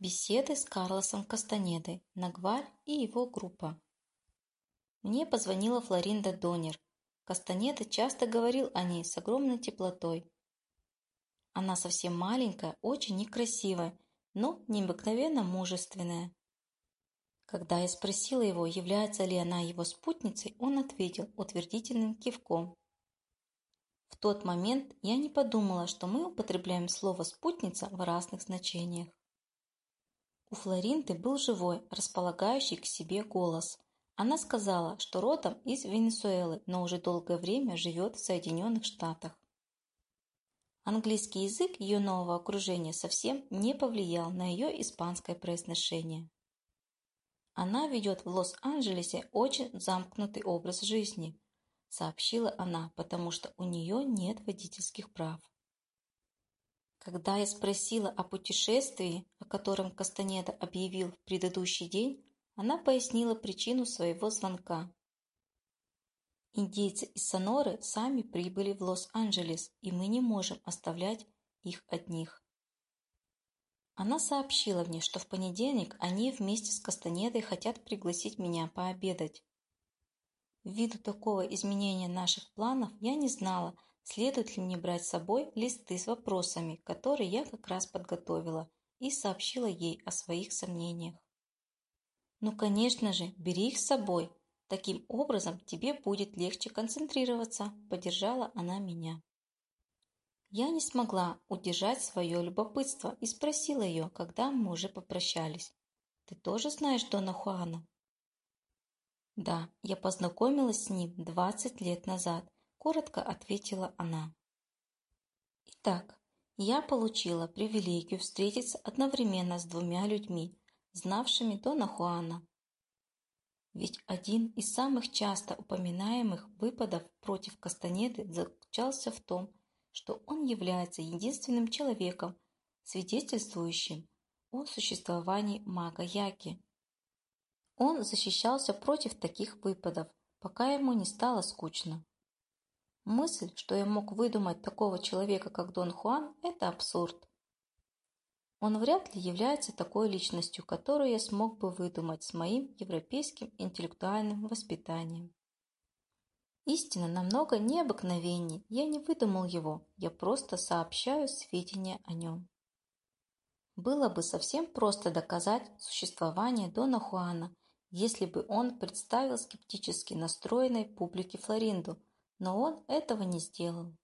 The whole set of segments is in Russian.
Беседы с Карлосом Кастанедой, Нагваль и его группа. Мне позвонила Флоринда Донер. Кастанеда часто говорил о ней с огромной теплотой. Она совсем маленькая, очень некрасивая, но необыкновенно мужественная. Когда я спросила его, является ли она его спутницей, он ответил утвердительным кивком. В тот момент я не подумала, что мы употребляем слово «спутница» в разных значениях. У Флоринты был живой, располагающий к себе голос. Она сказала, что родом из Венесуэлы, но уже долгое время живет в Соединенных Штатах. Английский язык ее нового окружения совсем не повлиял на ее испанское произношение. Она ведет в Лос-Анджелесе очень замкнутый образ жизни, сообщила она, потому что у нее нет водительских прав. Когда я спросила о путешествии, о котором Кастанеда объявил в предыдущий день, она пояснила причину своего звонка. Индейцы из Соноры сами прибыли в Лос-Анджелес, и мы не можем оставлять их одних. Она сообщила мне, что в понедельник они вместе с Кастанедой хотят пригласить меня пообедать. Ввиду такого изменения наших планов я не знала, следует ли мне брать с собой листы с вопросами, которые я как раз подготовила, и сообщила ей о своих сомнениях. «Ну, конечно же, бери их с собой. Таким образом тебе будет легче концентрироваться», – поддержала она меня. Я не смогла удержать свое любопытство и спросила ее, когда мы уже попрощались. «Ты тоже знаешь Дона Хуана?» «Да, я познакомилась с ним двадцать лет назад», – коротко ответила она. Итак, я получила привилегию встретиться одновременно с двумя людьми, знавшими Дона Хуана. Ведь один из самых часто упоминаемых выпадов против Кастанеды заключался в том, что он является единственным человеком, свидетельствующим о существовании мага Яки. Он защищался против таких выпадов, пока ему не стало скучно. Мысль, что я мог выдумать такого человека, как Дон Хуан, это абсурд. Он вряд ли является такой личностью, которую я смог бы выдумать с моим европейским интеллектуальным воспитанием. Истина намного необыкновеннее. Я не выдумал его, я просто сообщаю сведения о нем. Было бы совсем просто доказать существование Дона Хуана, если бы он представил скептически настроенной публике Флоринду, но он этого не сделал.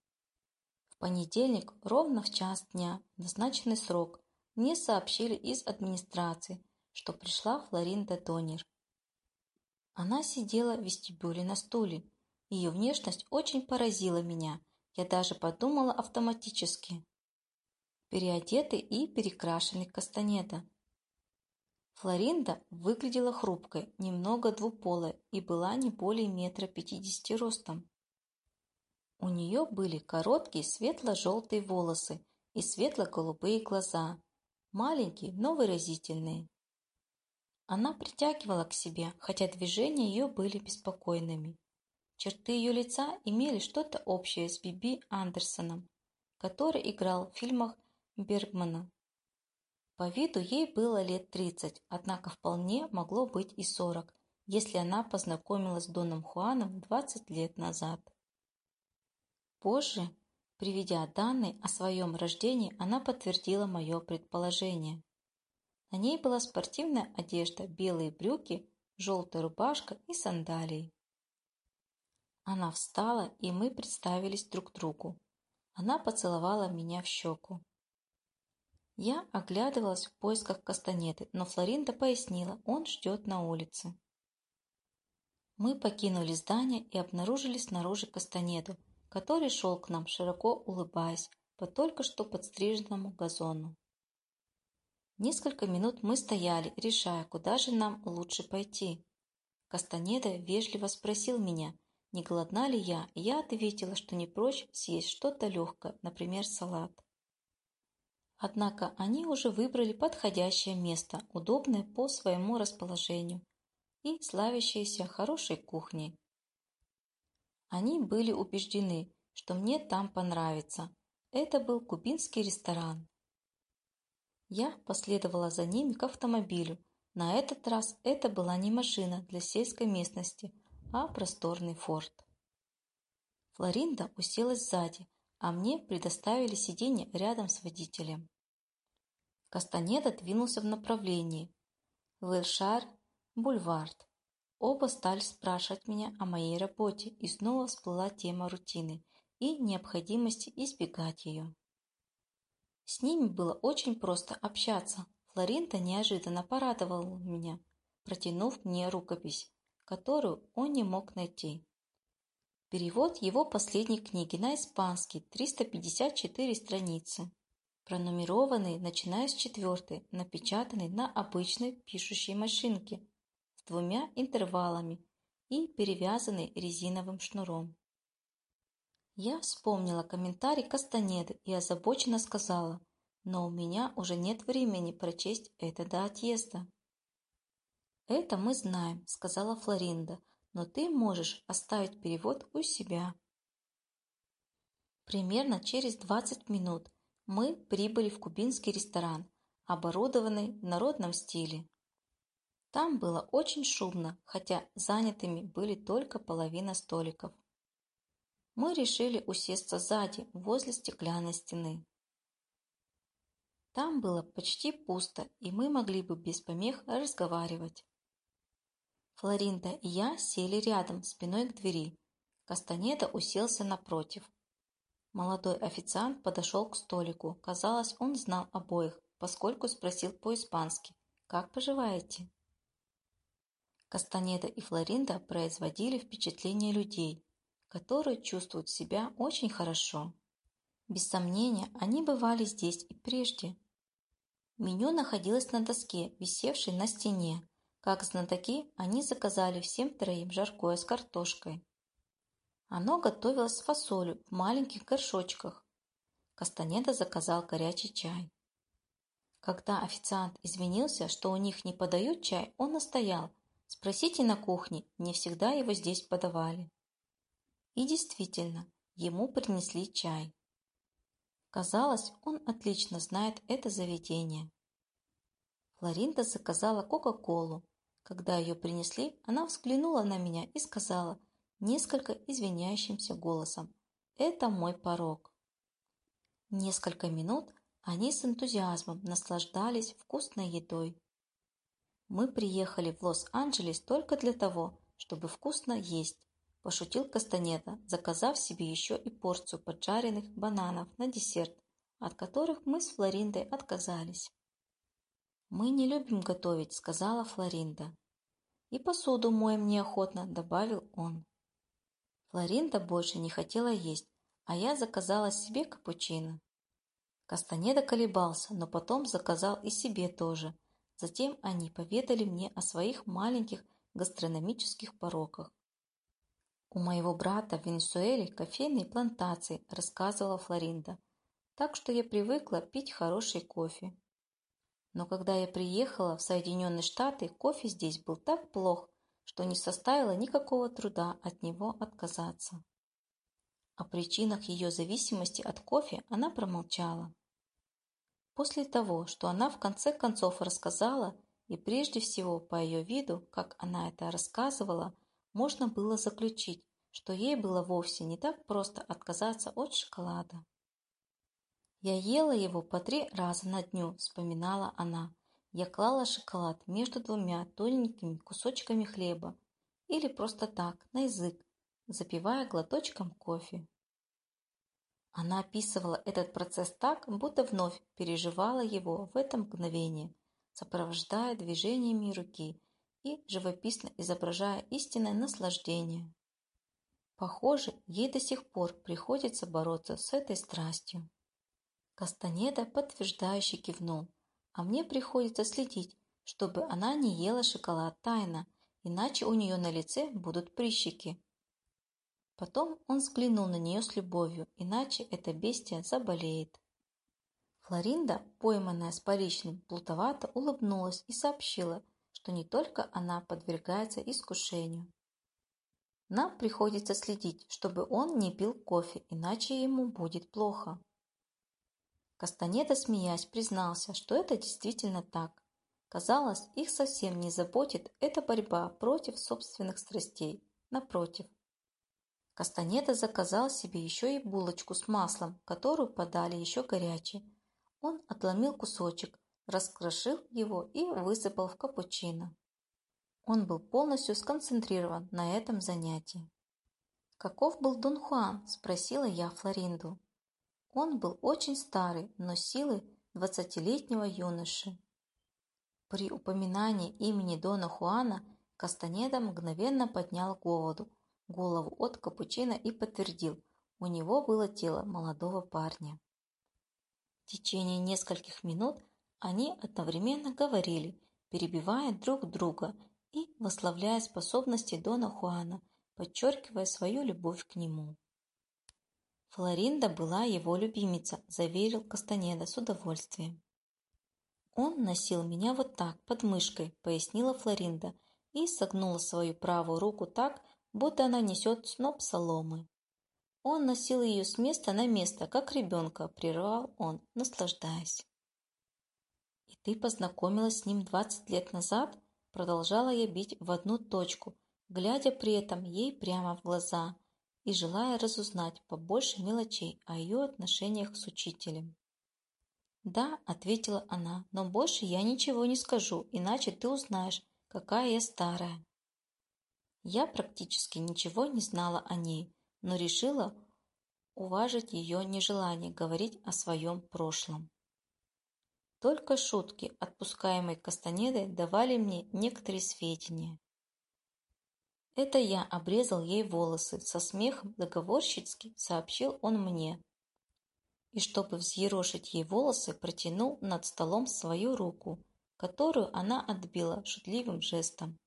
В понедельник, ровно в час дня, назначенный срок, мне сообщили из администрации, что пришла Флоринда Донер. Она сидела в вестибюле на стуле. Ее внешность очень поразила меня. Я даже подумала автоматически. Переодетый и перекрашенный Кастанеда. Флоринда выглядела хрупкой, немного двуполой и была не более метра пятидесяти ростом. У нее были короткие светло-желтые волосы и светло-голубые глаза, маленькие, но выразительные. Она притягивала к себе, хотя движения ее были беспокойными. Черты ее лица имели что-то общее с Биби Андерсоном, который играл в фильмах Бергмана. По виду ей было лет тридцать, однако вполне могло быть и сорок, если она познакомилась с Доном Хуаном двадцать лет назад. Позже, приведя данные о своем рождении, она подтвердила мое предположение. На ней была спортивная одежда, белые брюки, желтая рубашка и сандалии. Она встала, и мы представились друг другу. Она поцеловала меня в щеку. Я оглядывалась в поисках Кастанеты, но Флоринда пояснила, он ждет на улице. Мы покинули здание и обнаружили снаружи Кастанеду, который шел к нам, широко улыбаясь, по только что подстриженному газону. Несколько минут мы стояли, решая, куда же нам лучше пойти. Кастанеда вежливо спросил меня, не голодна ли я, и я ответила, что не прочь съесть что-то легкое, например, салат. Однако они уже выбрали подходящее место, удобное по своему расположению и славящееся хорошей кухней. Они были убеждены, что мне там понравится. Это был кубинский ресторан. Я последовала за ними к автомобилю. На этот раз это была не машина для сельской местности, а просторный форт. Флоринда уселась сзади, а мне предоставили сиденье рядом с водителем. Кастанеда двинулся в направлении Вэльшар, Бульвард. Оба стали спрашивать меня о моей работе, и снова всплыла тема рутины и необходимости избегать ее. С ними было очень просто общаться. Флоринта неожиданно порадовал меня, протянув мне рукопись, которую он не мог найти. Перевод его последней книги на испанский, 354 страницы, пронумерованный, начиная с четвертой, напечатанный на обычной пишущей машинке двумя интервалами и перевязанный резиновым шнуром. Я вспомнила комментарий Кастанеды и озабоченно сказала, но у меня уже нет времени прочесть это до отъезда. «Это мы знаем», — сказала Флоринда, «но ты можешь оставить перевод у себя». Примерно через 20 минут мы прибыли в кубинский ресторан, оборудованный в народном стиле. Там было очень шумно, хотя занятыми были только половина столиков мы решили усесться сзади, возле стеклянной стены. Там было почти пусто, и мы могли бы без помех разговаривать. Флоринда и я сели рядом, спиной к двери. Кастанеда уселся напротив. Молодой официант подошел к столику. Казалось, он знал обоих, поскольку спросил по-испански «Как поживаете?». Кастанеда и Флоринда производили впечатление людей, которые чувствуют себя очень хорошо. Без сомнения, они бывали здесь и прежде. Меню находилось на доске, висевшей на стене. Как знатоки, они заказали всем троим жаркое с картошкой. Оно готовилось с фасолью в маленьких горшочках. Кастанеда заказал горячий чай. Когда официант извинился, что у них не подают чай, он настоял. Спросите на кухне, не всегда его здесь подавали. И действительно, ему принесли чай. Казалось, он отлично знает это заведение. Флоринда заказала Кока-Колу. Когда ее принесли, она взглянула на меня и сказала несколько извиняющимся голосом «Это мой порог». Несколько минут они с энтузиазмом наслаждались вкусной едой. Мы приехали в Лос-Анджелес только для того, чтобы вкусно есть, пошутил Кастанеда, заказав себе еще и порцию поджаренных бананов на десерт, от которых мы с Флориндой отказались. «Мы не любим готовить», — сказала Флоринда. «И посуду моем неохотно», — добавил он. Флоринда больше не хотела есть, а я заказала себе капучино. Кастанеда колебался, но потом заказал и себе тоже. Затем они поведали мне о своих маленьких гастрономических пороках. «У моего брата в Венесуэле кофейные плантации», – рассказывала Флоринда. «Так что я привыкла пить хороший кофе». Но когда я приехала в Соединенные Штаты, кофе здесь был так плох, что не составило никакого труда от него отказаться. О причинах ее зависимости от кофе она промолчала. После того, что она в конце концов рассказала, и прежде всего по ее виду, как она это рассказывала, можно было заключить, что ей было вовсе не так просто отказаться от шоколада. «Я ела его по три раза на дню», — вспоминала она. «Я клала шоколад между двумя тоненькими кусочками хлеба или просто так, на язык, запивая глоточком кофе». Она описывала этот процесс так, будто вновь переживала его в это мгновение, сопровождая движениями руки и живописно изображая истинное наслаждение. Похоже, ей до сих пор приходится бороться с этой страстью. Кастанеда подтверждающе кивнул, а мне приходится следить, чтобы она не ела шоколад тайно, иначе у нее на лице будут прыщики. Потом он взглянул на нее с любовью, иначе эта бестия заболеет. Флоринда, пойманная с поличным, плутовато улыбнулась и сообщила, что не только она подвергается искушению. Нам приходится следить, чтобы он не пил кофе, иначе ему будет плохо. Кастанеда, смеясь, признался, что это действительно так. Казалось, их совсем не заботит эта борьба против собственных страстей. Напротив. Кастанеда заказал себе еще и булочку с маслом, которую подали еще горячей. Он отломил кусочек, раскрошил его и высыпал в капучино. Он был полностью сконцентрирован на этом занятии. «Каков был Дон Хуан?» – спросила я Флоринду. Он был очень старый, но силы двадцатилетнего юноши. При упоминании имени Дона Хуана Кастанеда мгновенно поднял голову, голову от капучино и подтвердил, у него было тело молодого парня. В течение нескольких минут они одновременно говорили, перебивая друг друга и восславляя способности Дона Хуана, подчеркивая свою любовь к нему. Флоринда была его любимица, заверил Кастанеда с удовольствием. Он носил меня вот так, под мышкой, пояснила Флоринда, и согнула свою правую руку так, будто она несет сноп соломы. Он носил ее с места на место, как ребенка, прервал он, наслаждаясь. «И ты познакомилась с ним двадцать лет назад?» Продолжала я бить в одну точку, глядя при этом ей прямо в глаза и желая разузнать побольше мелочей о ее отношениях с учителем. «Да», — ответила она, — «но больше я ничего не скажу, иначе ты узнаешь, какая я старая». Я практически ничего не знала о ней, но решила уважить ее нежелание говорить о своем прошлом. Только шутки, отпускаемые Кастанедой, давали мне некоторые сведения. Это я обрезал ей волосы, со смехом договорщицки сообщил он мне. И чтобы взъерошить ей волосы, протянул над столом свою руку, которую она отбила шутливым жестом.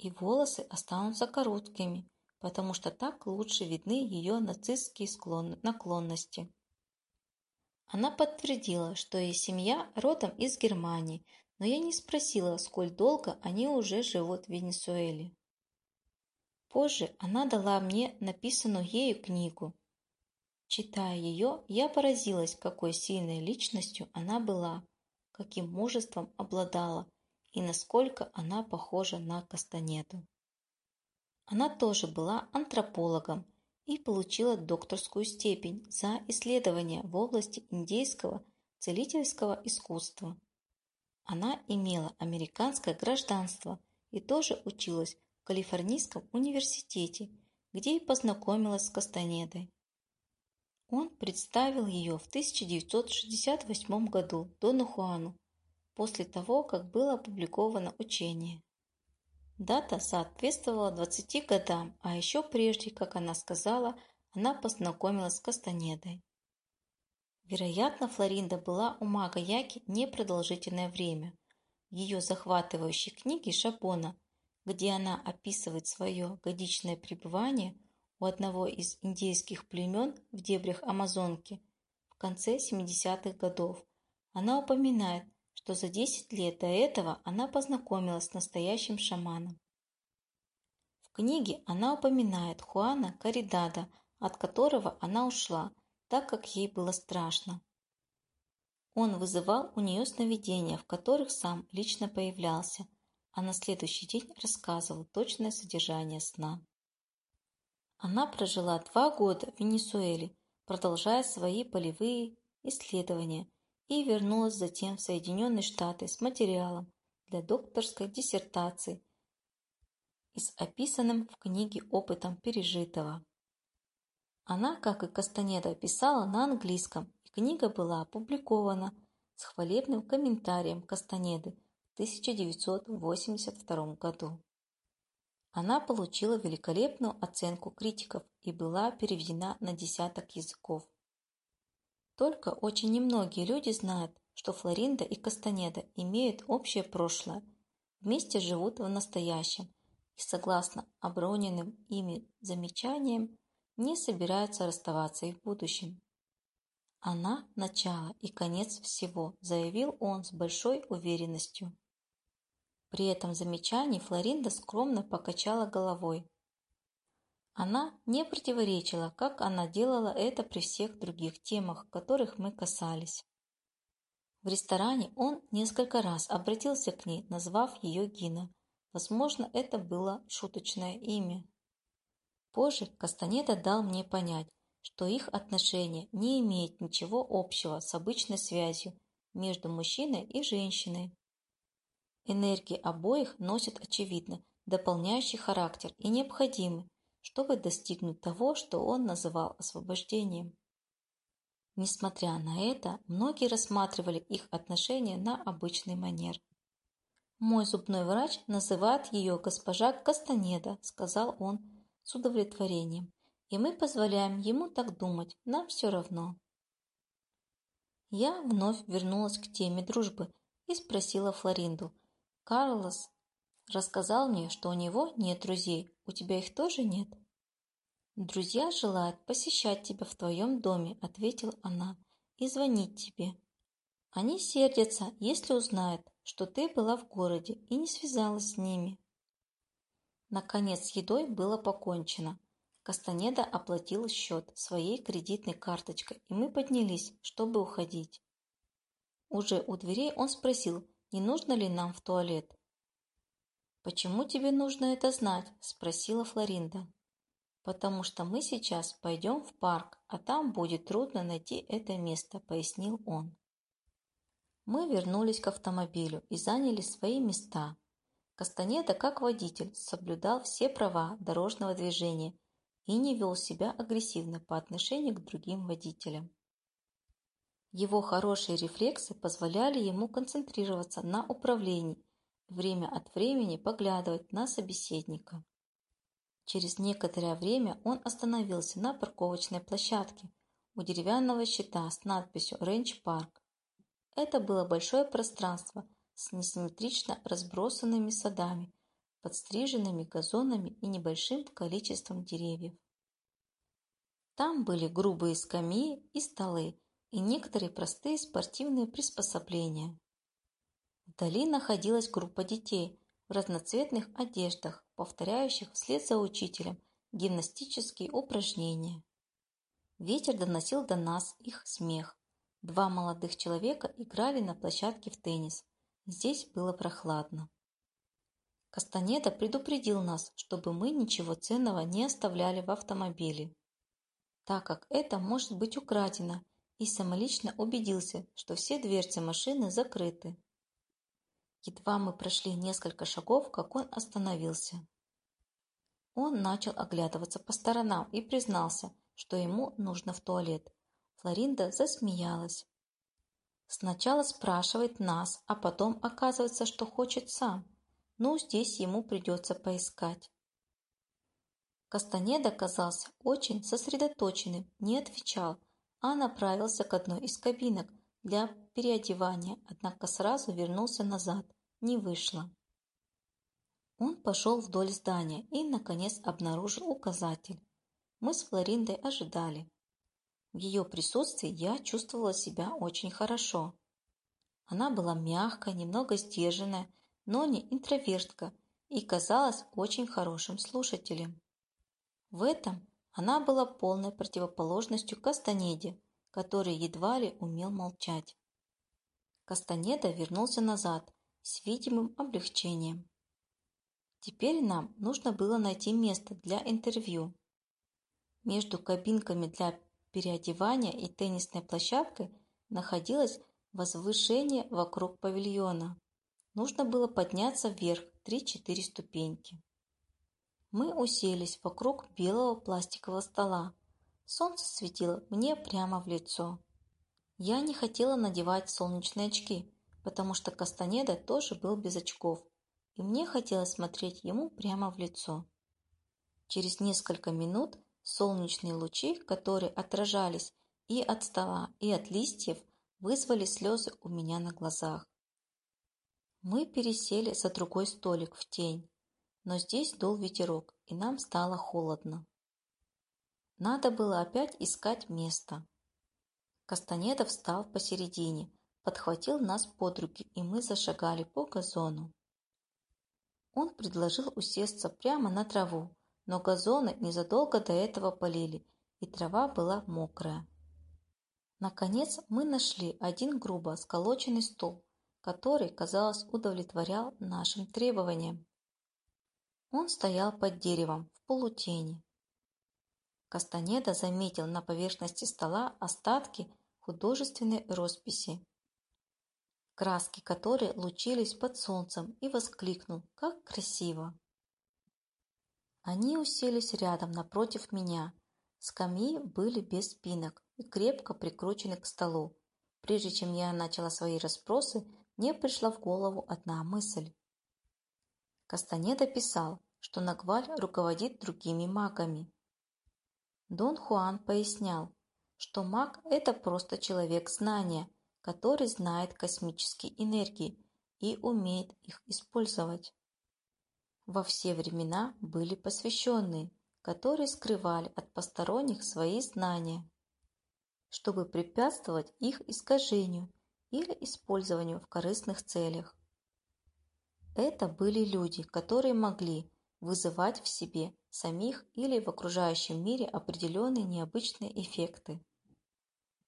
И волосы останутся короткими, потому что так лучше видны ее нацистские наклонности. Она подтвердила, что ее семья родом из Германии, но я не спросила, сколь долго они уже живут в Венесуэле. Позже она дала мне написанную ею книгу. Читая ее, я поразилась, какой сильной личностью она была, каким мужеством обладала и насколько она похожа на Кастанету. Она тоже была антропологом и получила докторскую степень за исследования в области индейского целительского искусства. Она имела американское гражданство и тоже училась в Калифорнийском университете, где и познакомилась с Кастанедой. Он представил ее в 1968 году Дону Хуану после того, как было опубликовано учение. Дата соответствовала 20 годам, а еще прежде, как она сказала, она познакомилась с Кастанедой. Вероятно, Флоринда была у мага Яки непродолжительное время. В ее захватывающей книге Шабона, где она описывает свое годичное пребывание у одного из индейских племен в дебрях Амазонки в конце 70-х годов, она упоминает, что за 10 лет до этого она познакомилась с настоящим шаманом. В книге она упоминает Хуана Каридада, от которого она ушла, так как ей было страшно. Он вызывал у нее сновидения, в которых сам лично появлялся, а на следующий день рассказывал точное содержание сна. Она прожила два года в Венесуэле, продолжая свои полевые исследования – и вернулась затем в Соединенные Штаты с материалом для докторской диссертации и с описанным в книге опытом пережитого. Она, как и Кастанеда, писала на английском, и книга была опубликована с хвалебным комментарием Кастанеды в 1982 году. Она получила великолепную оценку критиков и была переведена на десяток языков. Только очень немногие люди знают, что Флоринда и Кастанеда имеют общее прошлое, вместе живут в настоящем и, согласно оброненным ими замечаниям, не собираются расставаться и в будущем. Она – начало и конец всего, заявил он с большой уверенностью. При этом замечании Флоринда скромно покачала головой. Она не противоречила, как она делала это при всех других темах, которых мы касались. В ресторане он несколько раз обратился к ней, назвав ее Гина. Возможно, это было шуточное имя. Позже Кастанеда дал мне понять, что их отношения не имеют ничего общего с обычной связью между мужчиной и женщиной. Энергии обоих носят очевидно дополняющий характер и необходимы, чтобы достигнуть того, что он называл освобождением. Несмотря на это, многие рассматривали их отношения на обычный манер. «Мой зубной врач называет ее госпожа Кастанеда», — сказал он с удовлетворением. «И мы позволяем ему так думать, нам все равно». Я вновь вернулась к теме дружбы и спросила Флоринду. «Карлос рассказал мне, что у него нет друзей. У тебя их тоже нет?» «Друзья желают посещать тебя в твоем доме», — ответила она, — «и звонить тебе. Они сердятся, если узнают, что ты была в городе и не связалась с ними». Наконец едой было покончено. Кастанеда оплатил счет своей кредитной карточкой, и мы поднялись, чтобы уходить. Уже у дверей он спросил, не нужно ли нам в туалет. «Почему тебе нужно это знать?» – спросила Флоринда. «Потому что мы сейчас пойдем в парк, а там будет трудно найти это место», – пояснил он. Мы вернулись к автомобилю и заняли свои места. Кастанеда, как водитель, соблюдал все права дорожного движения и не вел себя агрессивно по отношению к другим водителям. Его хорошие рефлексы позволяли ему концентрироваться на управлении, время от времени поглядывать на собеседника. Через некоторое время он остановился на парковочной площадке у деревянного щита с надписью «Рейндж Парк». Это было большое пространство с несимметрично разбросанными садами, подстриженными газонами и небольшим количеством деревьев. Там были грубые скамьи и столы, и некоторые простые спортивные приспособления. Вдали находилась группа детей в разноцветных одеждах, повторяющих вслед за учителем гимнастические упражнения. Ветер доносил до нас их смех. Два молодых человека играли на площадке в теннис. Здесь было прохладно. Кастанеда предупредил нас, чтобы мы ничего ценного не оставляли в автомобиле, так как это может быть украдено, и самолично убедился, что все дверцы машины закрыты. Едва мы прошли несколько шагов, как он остановился. Он начал оглядываться по сторонам и признался, что ему нужно в туалет. Флоринда засмеялась. Сначала спрашивает нас, а потом оказывается, что хочет сам. Ну, здесь ему придется поискать. Кастанеда казался очень сосредоточенным, не отвечал, а направился к одной из кабинок, для переодевания, однако сразу вернулся назад. Не вышло. Он пошел вдоль здания и, наконец, обнаружил указатель. Мы с Флориндой ожидали. В ее присутствии я чувствовала себя очень хорошо. Она была мягкая, немного сдержанная, но не интровертка и казалась очень хорошим слушателем. В этом она была полной противоположностью Кастанеде, который едва ли умел молчать. Кастанеда вернулся назад с видимым облегчением. Теперь нам нужно было найти место для интервью. Между кабинками для переодевания и теннисной площадкой находилось возвышение вокруг павильона. Нужно было подняться вверх 3-4 ступеньки. Мы уселись вокруг белого пластикового стола, Солнце светило мне прямо в лицо. Я не хотела надевать солнечные очки, потому что Кастанеда тоже был без очков, и мне хотелось смотреть ему прямо в лицо. Через несколько минут солнечные лучи, которые отражались и от стола, и от листьев, вызвали слезы у меня на глазах. Мы пересели за другой столик в тень, но здесь дул ветерок, и нам стало холодно. Надо было опять искать место. Кастанеда встал посередине, подхватил нас под руки, и мы зашагали по газону. Он предложил усесться прямо на траву, но газоны незадолго до этого полили, и трава была мокрая. Наконец мы нашли один грубо сколоченный стол, который, казалось, удовлетворял нашим требованиям. Он стоял под деревом в полутени. Кастанеда заметил на поверхности стола остатки художественной росписи, краски которой лучились под солнцем, и воскликнул «Как красиво!». Они уселись рядом напротив меня. Скамьи были без спинок и крепко прикручены к столу. Прежде чем я начала свои расспросы, мне пришла в голову одна мысль. Кастанеда писал, что Нагваль руководит другими магами. Дон Хуан пояснял, что маг – это просто человек знания, который знает космические энергии и умеет их использовать. Во все времена были посвященные, которые скрывали от посторонних свои знания, чтобы препятствовать их искажению или использованию в корыстных целях. Это были люди, которые могли вызывать в себе самих или в окружающем мире определенные необычные эффекты.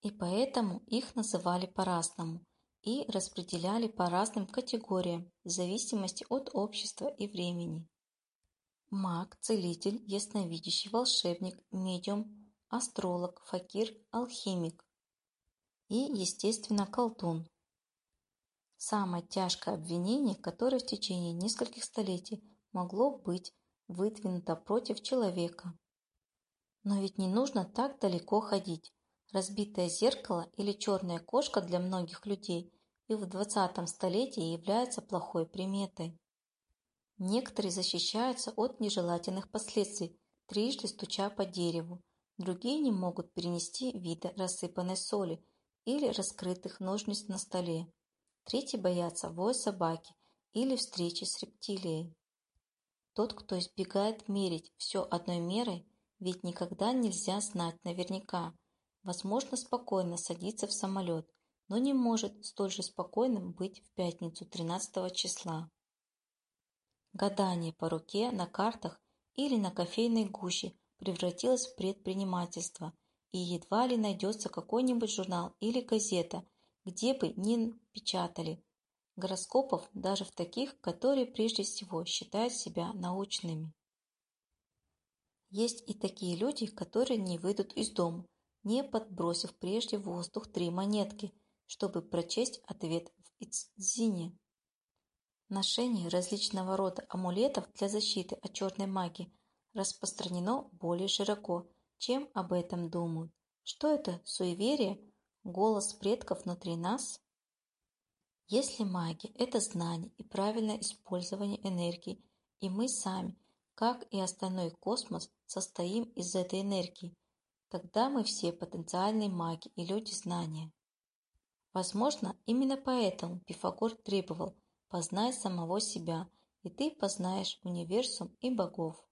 И поэтому их называли по-разному и распределяли по разным категориям в зависимости от общества и времени. Маг, целитель, ясновидящий, волшебник, медиум, астролог, факир, алхимик и, естественно, колдун. Самое тяжкое обвинение, которое в течение нескольких столетий могло быть выдвинуто против человека. Но ведь не нужно так далеко ходить. Разбитое зеркало или черная кошка для многих людей и в 20 столетии является плохой приметой. Некоторые защищаются от нежелательных последствий, трижды стуча по дереву. Другие не могут перенести вида рассыпанной соли или раскрытых ножниц на столе. Третьи боятся воя собаки или встречи с рептилией. Тот, кто избегает мерить все одной мерой, ведь никогда нельзя знать наверняка. Возможно, спокойно садиться в самолет, но не может столь же спокойным быть в пятницу 13 числа. Гадание по руке, на картах или на кофейной гуще превратилось в предпринимательство, и едва ли найдется какой-нибудь журнал или газета, где бы ни печатали гороскопов даже в таких, которые прежде всего считают себя научными. Есть и такие люди, которые не выйдут из дома, не подбросив прежде в воздух три монетки, чтобы прочесть ответ в Ицзине. Ношение различного рода амулетов для защиты от черной магии распространено более широко, чем об этом думают. Что это, суеверие, голос предков внутри нас? Если магия – это знание и правильное использование энергии, и мы сами, как и остальной космос, состоим из этой энергии, тогда мы все потенциальные маги и люди знания. Возможно, именно поэтому Пифагор требовал «познай самого себя, и ты познаешь универсум и богов».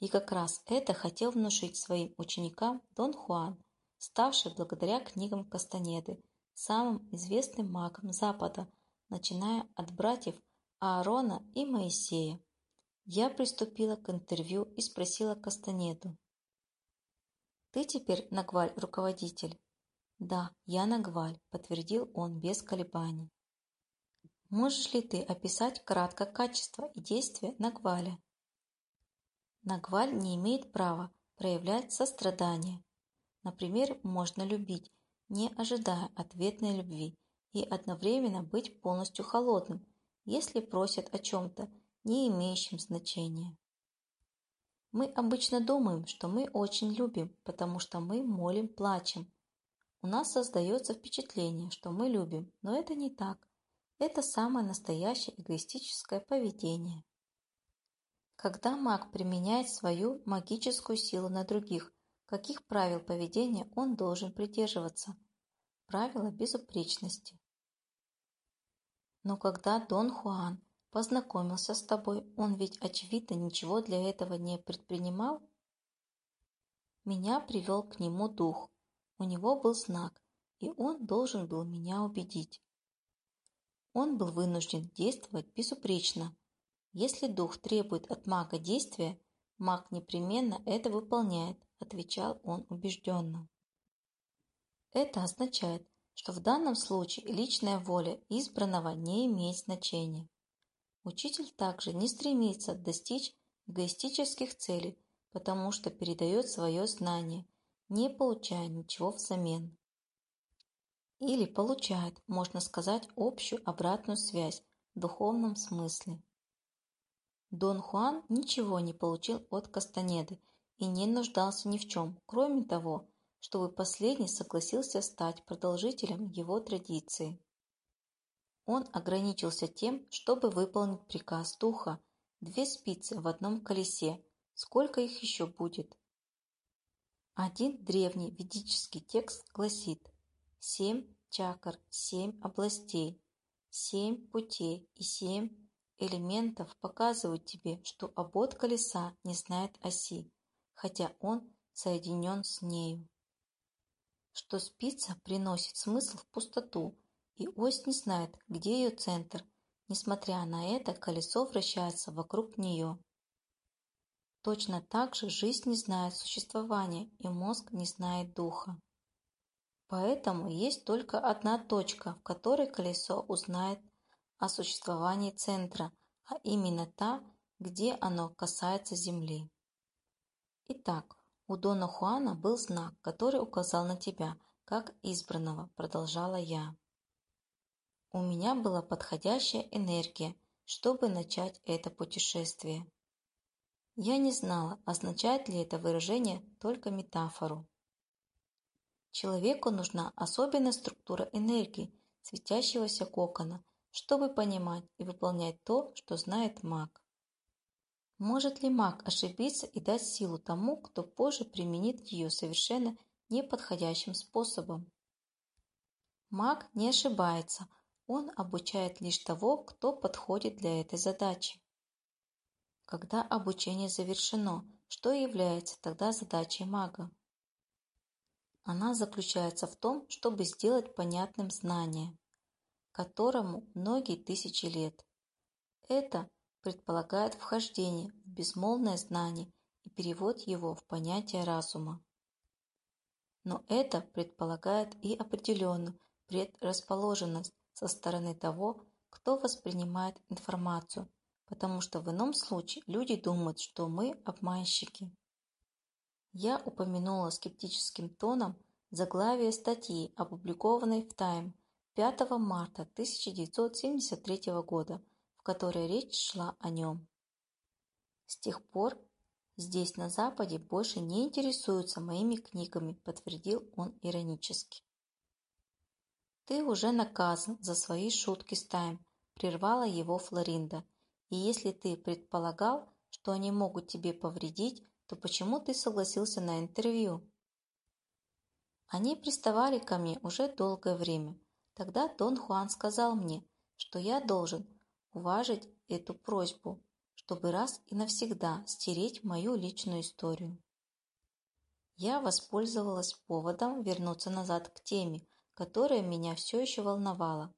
И как раз это хотел внушить своим ученикам Дон Хуан, ставший благодаря книгам Кастанеды самым известным магом Запада, начиная от братьев Аарона и Моисея. Я приступила к интервью и спросила Кастанеду. «Ты теперь Нагваль руководитель?» «Да, я Нагваль», — подтвердил он без колебаний. «Можешь ли ты описать кратко качество и действия Нагваля?» Нагваль не имеет права проявлять сострадание. Например, можно любить, не ожидая ответной любви, и одновременно быть полностью холодным, если просят о чем-то, не имеющем значения. Мы обычно думаем, что мы очень любим, потому что мы молим, плачем. У нас создается впечатление, что мы любим, но это не так. Это самое настоящее эгоистическое поведение. Когда маг применяет свою магическую силу на других, каких правил поведения он должен придерживаться. Правила безупречности. Но когда Дон Хуан познакомился с тобой, он ведь, очевидно, ничего для этого не предпринимал? Меня привел к нему дух. У него был знак, и он должен был меня убедить. Он был вынужден действовать безупречно. Если дух требует от мага действия, маг непременно это выполняет, отвечал он убежденно. Это означает, что в данном случае личная воля избранного не имеет значения. Учитель также не стремится достичь эгоистических целей, потому что передает свое знание, не получая ничего взамен. Или получает, можно сказать, общую обратную связь в духовном смысле. Дон Хуан ничего не получил от Кастанеды и не нуждался ни в чем, кроме того, чтобы последний согласился стать продолжителем его традиции. Он ограничился тем, чтобы выполнить приказ духа «две спицы в одном колесе, сколько их еще будет». Один древний ведический текст гласит «семь чакр, семь областей, семь путей и семь элементов показывают тебе, что обод колеса не знает оси, хотя он соединен с нею. Что спица приносит смысл в пустоту, и ось не знает, где ее центр. Несмотря на это, колесо вращается вокруг нее. Точно так же жизнь не знает существования, и мозг не знает духа. Поэтому есть только одна точка, в которой колесо узнает о существовании центра, а именно та, где оно касается Земли. Итак, у Дона Хуана был знак, который указал на тебя, как избранного, продолжала я. У меня была подходящая энергия, чтобы начать это путешествие. Я не знала, означает ли это выражение только метафору. Человеку нужна особенная структура энергии, светящегося кокона, чтобы понимать и выполнять то, что знает маг. Может ли маг ошибиться и дать силу тому, кто позже применит ее совершенно неподходящим способом? Маг не ошибается, он обучает лишь того, кто подходит для этой задачи. Когда обучение завершено, что является тогда задачей мага? Она заключается в том, чтобы сделать понятным знание, которому многие тысячи лет. Это предполагает вхождение в безмолвное знание и перевод его в понятие разума. Но это предполагает и определенную предрасположенность со стороны того, кто воспринимает информацию, потому что в ином случае люди думают, что мы обманщики. Я упомянула скептическим тоном заглавие статьи, опубликованной в Time 5 марта 1973 года, которой речь шла о нем. С тех пор здесь, на Западе, больше не интересуются моими книгами, подтвердил он иронически. «Ты уже наказан за свои шутки с Тайм», – прервала его Флоринда. «И если ты предполагал, что они могут тебе повредить, то почему ты согласился на интервью?» Они приставали ко мне уже долгое время. Тогда Дон Хуан сказал мне, что я должен уважить эту просьбу, чтобы раз и навсегда стереть мою личную историю. Я воспользовалась поводом вернуться назад к теме, которая меня все еще волновала.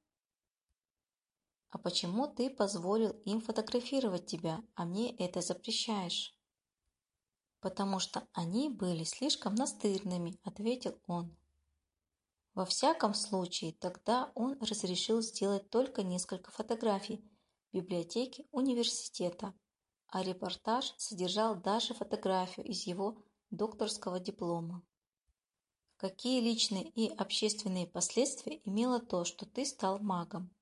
«А почему ты позволил им фотографировать тебя, а мне это запрещаешь?» «Потому что они были слишком настырными», — ответил он. Во всяком случае, тогда он разрешил сделать только несколько фотографий библиотеке университета, а репортаж содержал даже фотографию из его докторского диплома. Какие личные и общественные последствия имело то, что ты стал магом?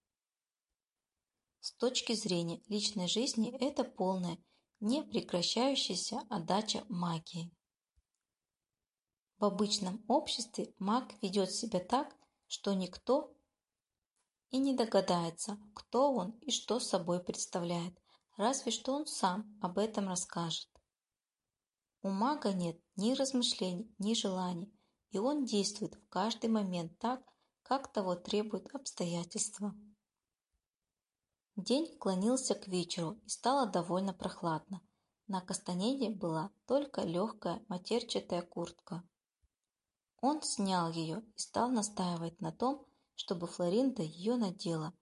С точки зрения личной жизни это полная, непрекращающаяся отдача магии. В обычном обществе маг ведет себя так, что никто и не догадается, кто он и что собой представляет, разве что он сам об этом расскажет. У мага нет ни размышлений, ни желаний, и он действует в каждый момент так, как того требуют обстоятельства. День клонился к вечеру и стало довольно прохладно. На Кастанеде была только легкая матерчатая куртка. Он снял ее и стал настаивать на том, чтобы Флоринда ее надела,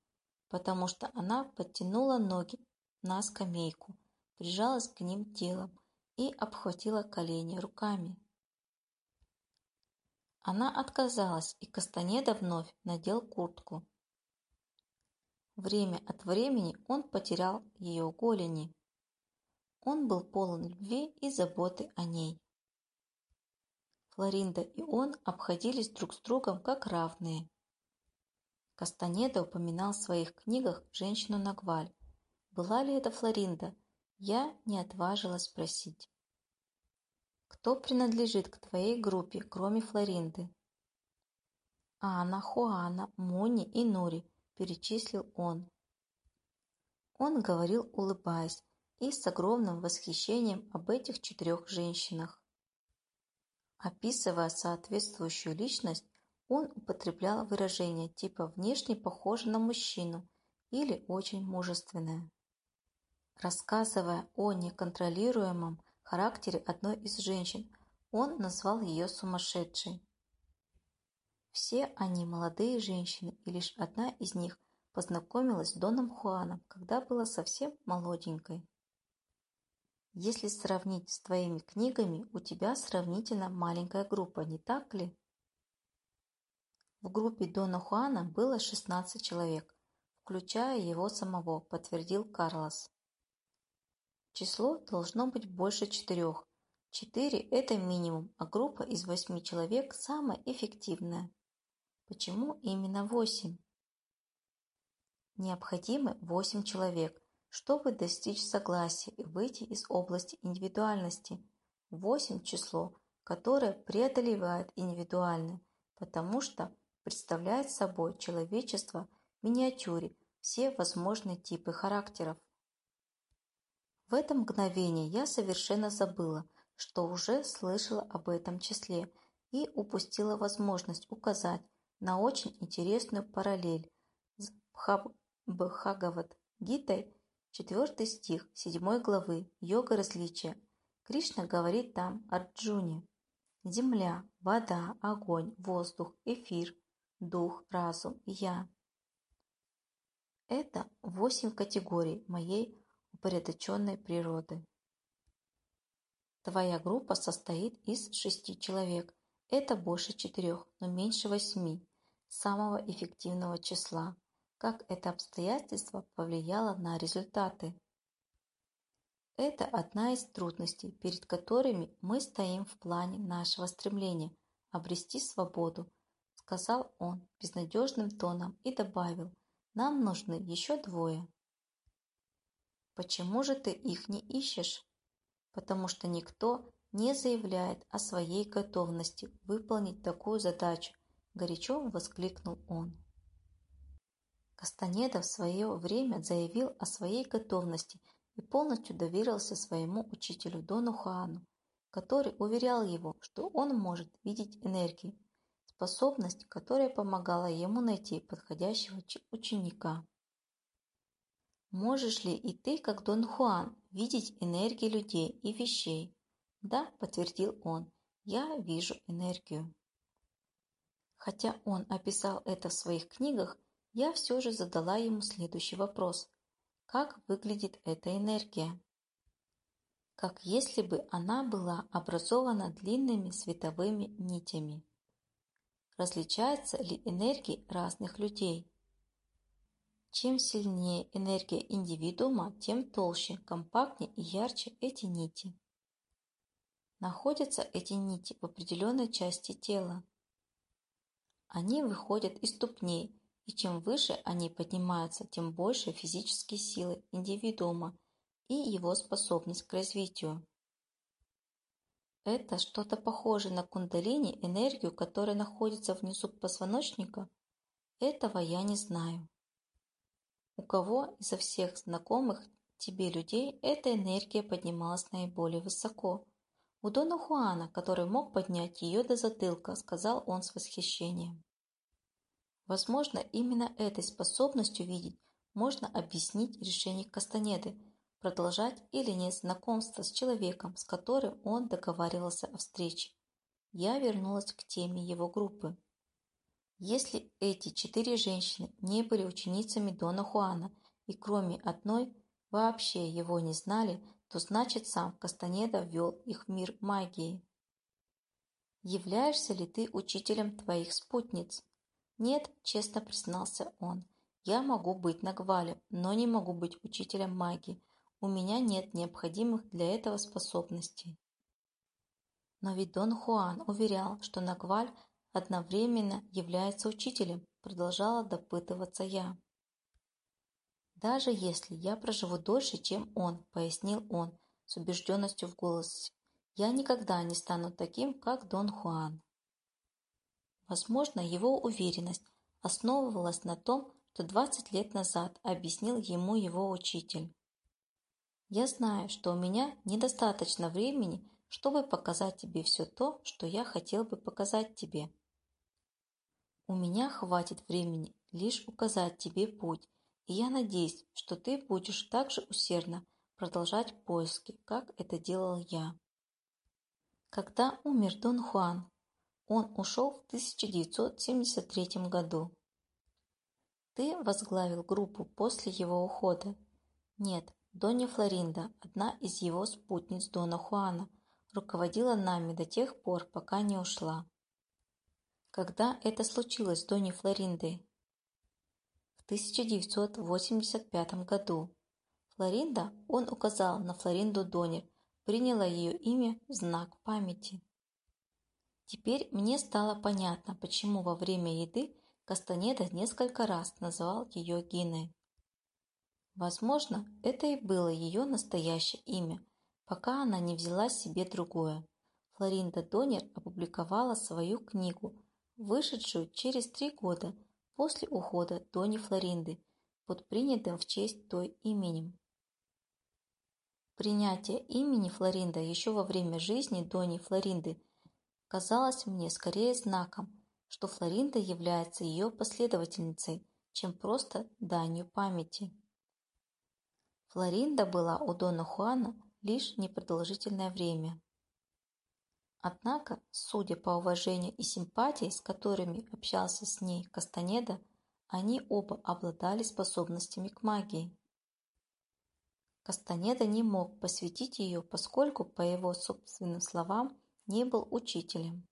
потому что она подтянула ноги на скамейку, прижалась к ним телом и обхватила колени руками. Она отказалась, и Кастанеда вновь надел куртку. Время от времени он потерял ее голени. Он был полон любви и заботы о ней. Флоринда и он обходились друг с другом как равные. Кастанеда упоминал в своих книгах женщину Нагваль. Была ли это Флоринда? Я не отважилась спросить. Кто принадлежит к твоей группе, кроме Флоринды? Анна, Хуана, Мони и Нури, перечислил он. Он говорил, улыбаясь, и с огромным восхищением об этих четырех женщинах. Описывая соответствующую личность, он употреблял выражения типа «внешне похожа на мужчину» или «очень мужественная». Рассказывая о неконтролируемом характере одной из женщин, он назвал ее сумасшедшей. Все они молодые женщины, и лишь одна из них познакомилась с Доном Хуаном, когда была совсем молоденькой. Если сравнить с твоими книгами, у тебя сравнительно маленькая группа, не так ли? В группе Дона Хуана было 16 человек, включая его самого, подтвердил Карлос. Число должно быть больше четырех. Четыре – это минимум, а группа из восьми человек самая эффективная. Почему именно восемь? Необходимы восемь человек, чтобы достичь согласия и выйти из области индивидуальности. Восемь – число, которое преодолевает индивидуальное, потому что представляет собой человечество в миниатюре все возможные типы характеров. В это мгновение я совершенно забыла, что уже слышала об этом числе и упустила возможность указать на очень интересную параллель с Бхагават Гитой Четвертый стих седьмой главы «Йога различия». Кришна говорит там Арджуне. Земля, вода, огонь, воздух, эфир, дух, разум, я. Это восемь категорий моей упорядоченной природы. Твоя группа состоит из шести человек. Это больше четырех, но меньше восьми, самого эффективного числа как это обстоятельство повлияло на результаты. Это одна из трудностей, перед которыми мы стоим в плане нашего стремления обрести свободу, сказал он безнадежным тоном и добавил, нам нужны еще двое. Почему же ты их не ищешь? Потому что никто не заявляет о своей готовности выполнить такую задачу, горячо воскликнул он. Кастанеда в свое время заявил о своей готовности и полностью доверился своему учителю Дону Хуану, который уверял его, что он может видеть энергии, способность, которая помогала ему найти подходящего ученика. Можешь ли и ты, как Дон Хуан, видеть энергии людей и вещей? Да, подтвердил он, я вижу энергию. Хотя он описал это в своих книгах, я все же задала ему следующий вопрос. Как выглядит эта энергия? Как если бы она была образована длинными световыми нитями. Различаются ли энергии разных людей? Чем сильнее энергия индивидуума, тем толще, компактнее и ярче эти нити. Находятся эти нити в определенной части тела. Они выходят из ступней и чем выше они поднимаются, тем больше физические силы индивидуума и его способность к развитию. Это что-то похожее на кундалини, энергию, которая находится внизу позвоночника? Этого я не знаю. У кого изо всех знакомых тебе людей эта энергия поднималась наиболее высоко? У Дона Хуана, который мог поднять ее до затылка, сказал он с восхищением. Возможно, именно этой способностью видеть можно объяснить решение Кастанеды продолжать или нет знакомство с человеком, с которым он договаривался о встрече. Я вернулась к теме его группы. Если эти четыре женщины не были ученицами Дона Хуана и кроме одной вообще его не знали, то значит сам Кастанеда ввел их в мир магии. Являешься ли ты учителем твоих спутниц? Нет, честно признался он. Я могу быть на Гвале, но не могу быть учителем магии. У меня нет необходимых для этого способностей. Но ведь Дон Хуан уверял, что Нагваль одновременно является учителем, продолжала допытываться я. «Даже если я проживу дольше, чем он», — пояснил он с убежденностью в голосе, «я никогда не стану таким, как Дон Хуан». Возможно, его уверенность основывалась на том, что 20 лет назад объяснил ему его учитель. «Я знаю, что у меня недостаточно времени, чтобы показать тебе все то, что я хотел бы показать тебе. У меня хватит времени лишь указать тебе путь, и я надеюсь, что ты будешь так же усердно продолжать поиски, как это делал я. Когда умер Дон Хуан, он ушел в 1973 году. Ты возглавил группу после его ухода? Нет, Донья Флоринда, одна из его спутниц Дона Хуана, руководила нами до тех пор, пока не ушла. Когда это случилось с Доней Флориндой? 1985 году. Флоринда, он указал на Флоринду Донер, приняла ее имя в знак памяти. Теперь мне стало понятно, почему во время еды Кастанеда несколько раз называл ее Гиной. Возможно, это и было ее настоящее имя, пока она не взяла себе другое. Флоринда Донер опубликовала свою книгу, вышедшую через три года – после ухода Дони Флоринды под принятым в честь той именем. Принятие имени Флоринда еще во время жизни Дони Флоринды казалось мне скорее знаком, что Флоринда является ее последовательницей, чем просто данью памяти. Флоринда была у Дона Хуана лишь непродолжительное время. Однако, судя по уважению и симпатии, с которыми общался с ней Кастанеда, они оба обладали способностями к магии. Кастанеда не мог посвятить ее, поскольку, по его собственным словам, не был учителем.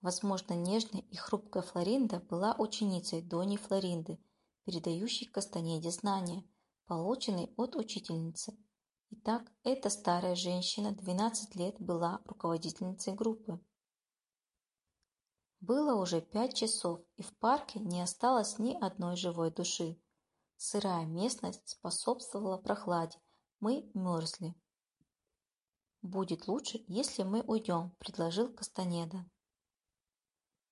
Возможно, нежная и хрупкая Флоринда была ученицей Дони Флоринды, передающей Кастанеде знания, полученные от учительницы, Итак, эта старая женщина 12 лет была руководительницей группы. Было уже пять часов, и в парке не осталось ни одной живой души. Сырая местность способствовала прохладе, мы мерзли. «Будет лучше, если мы уйдем», – предложил Кастанеда.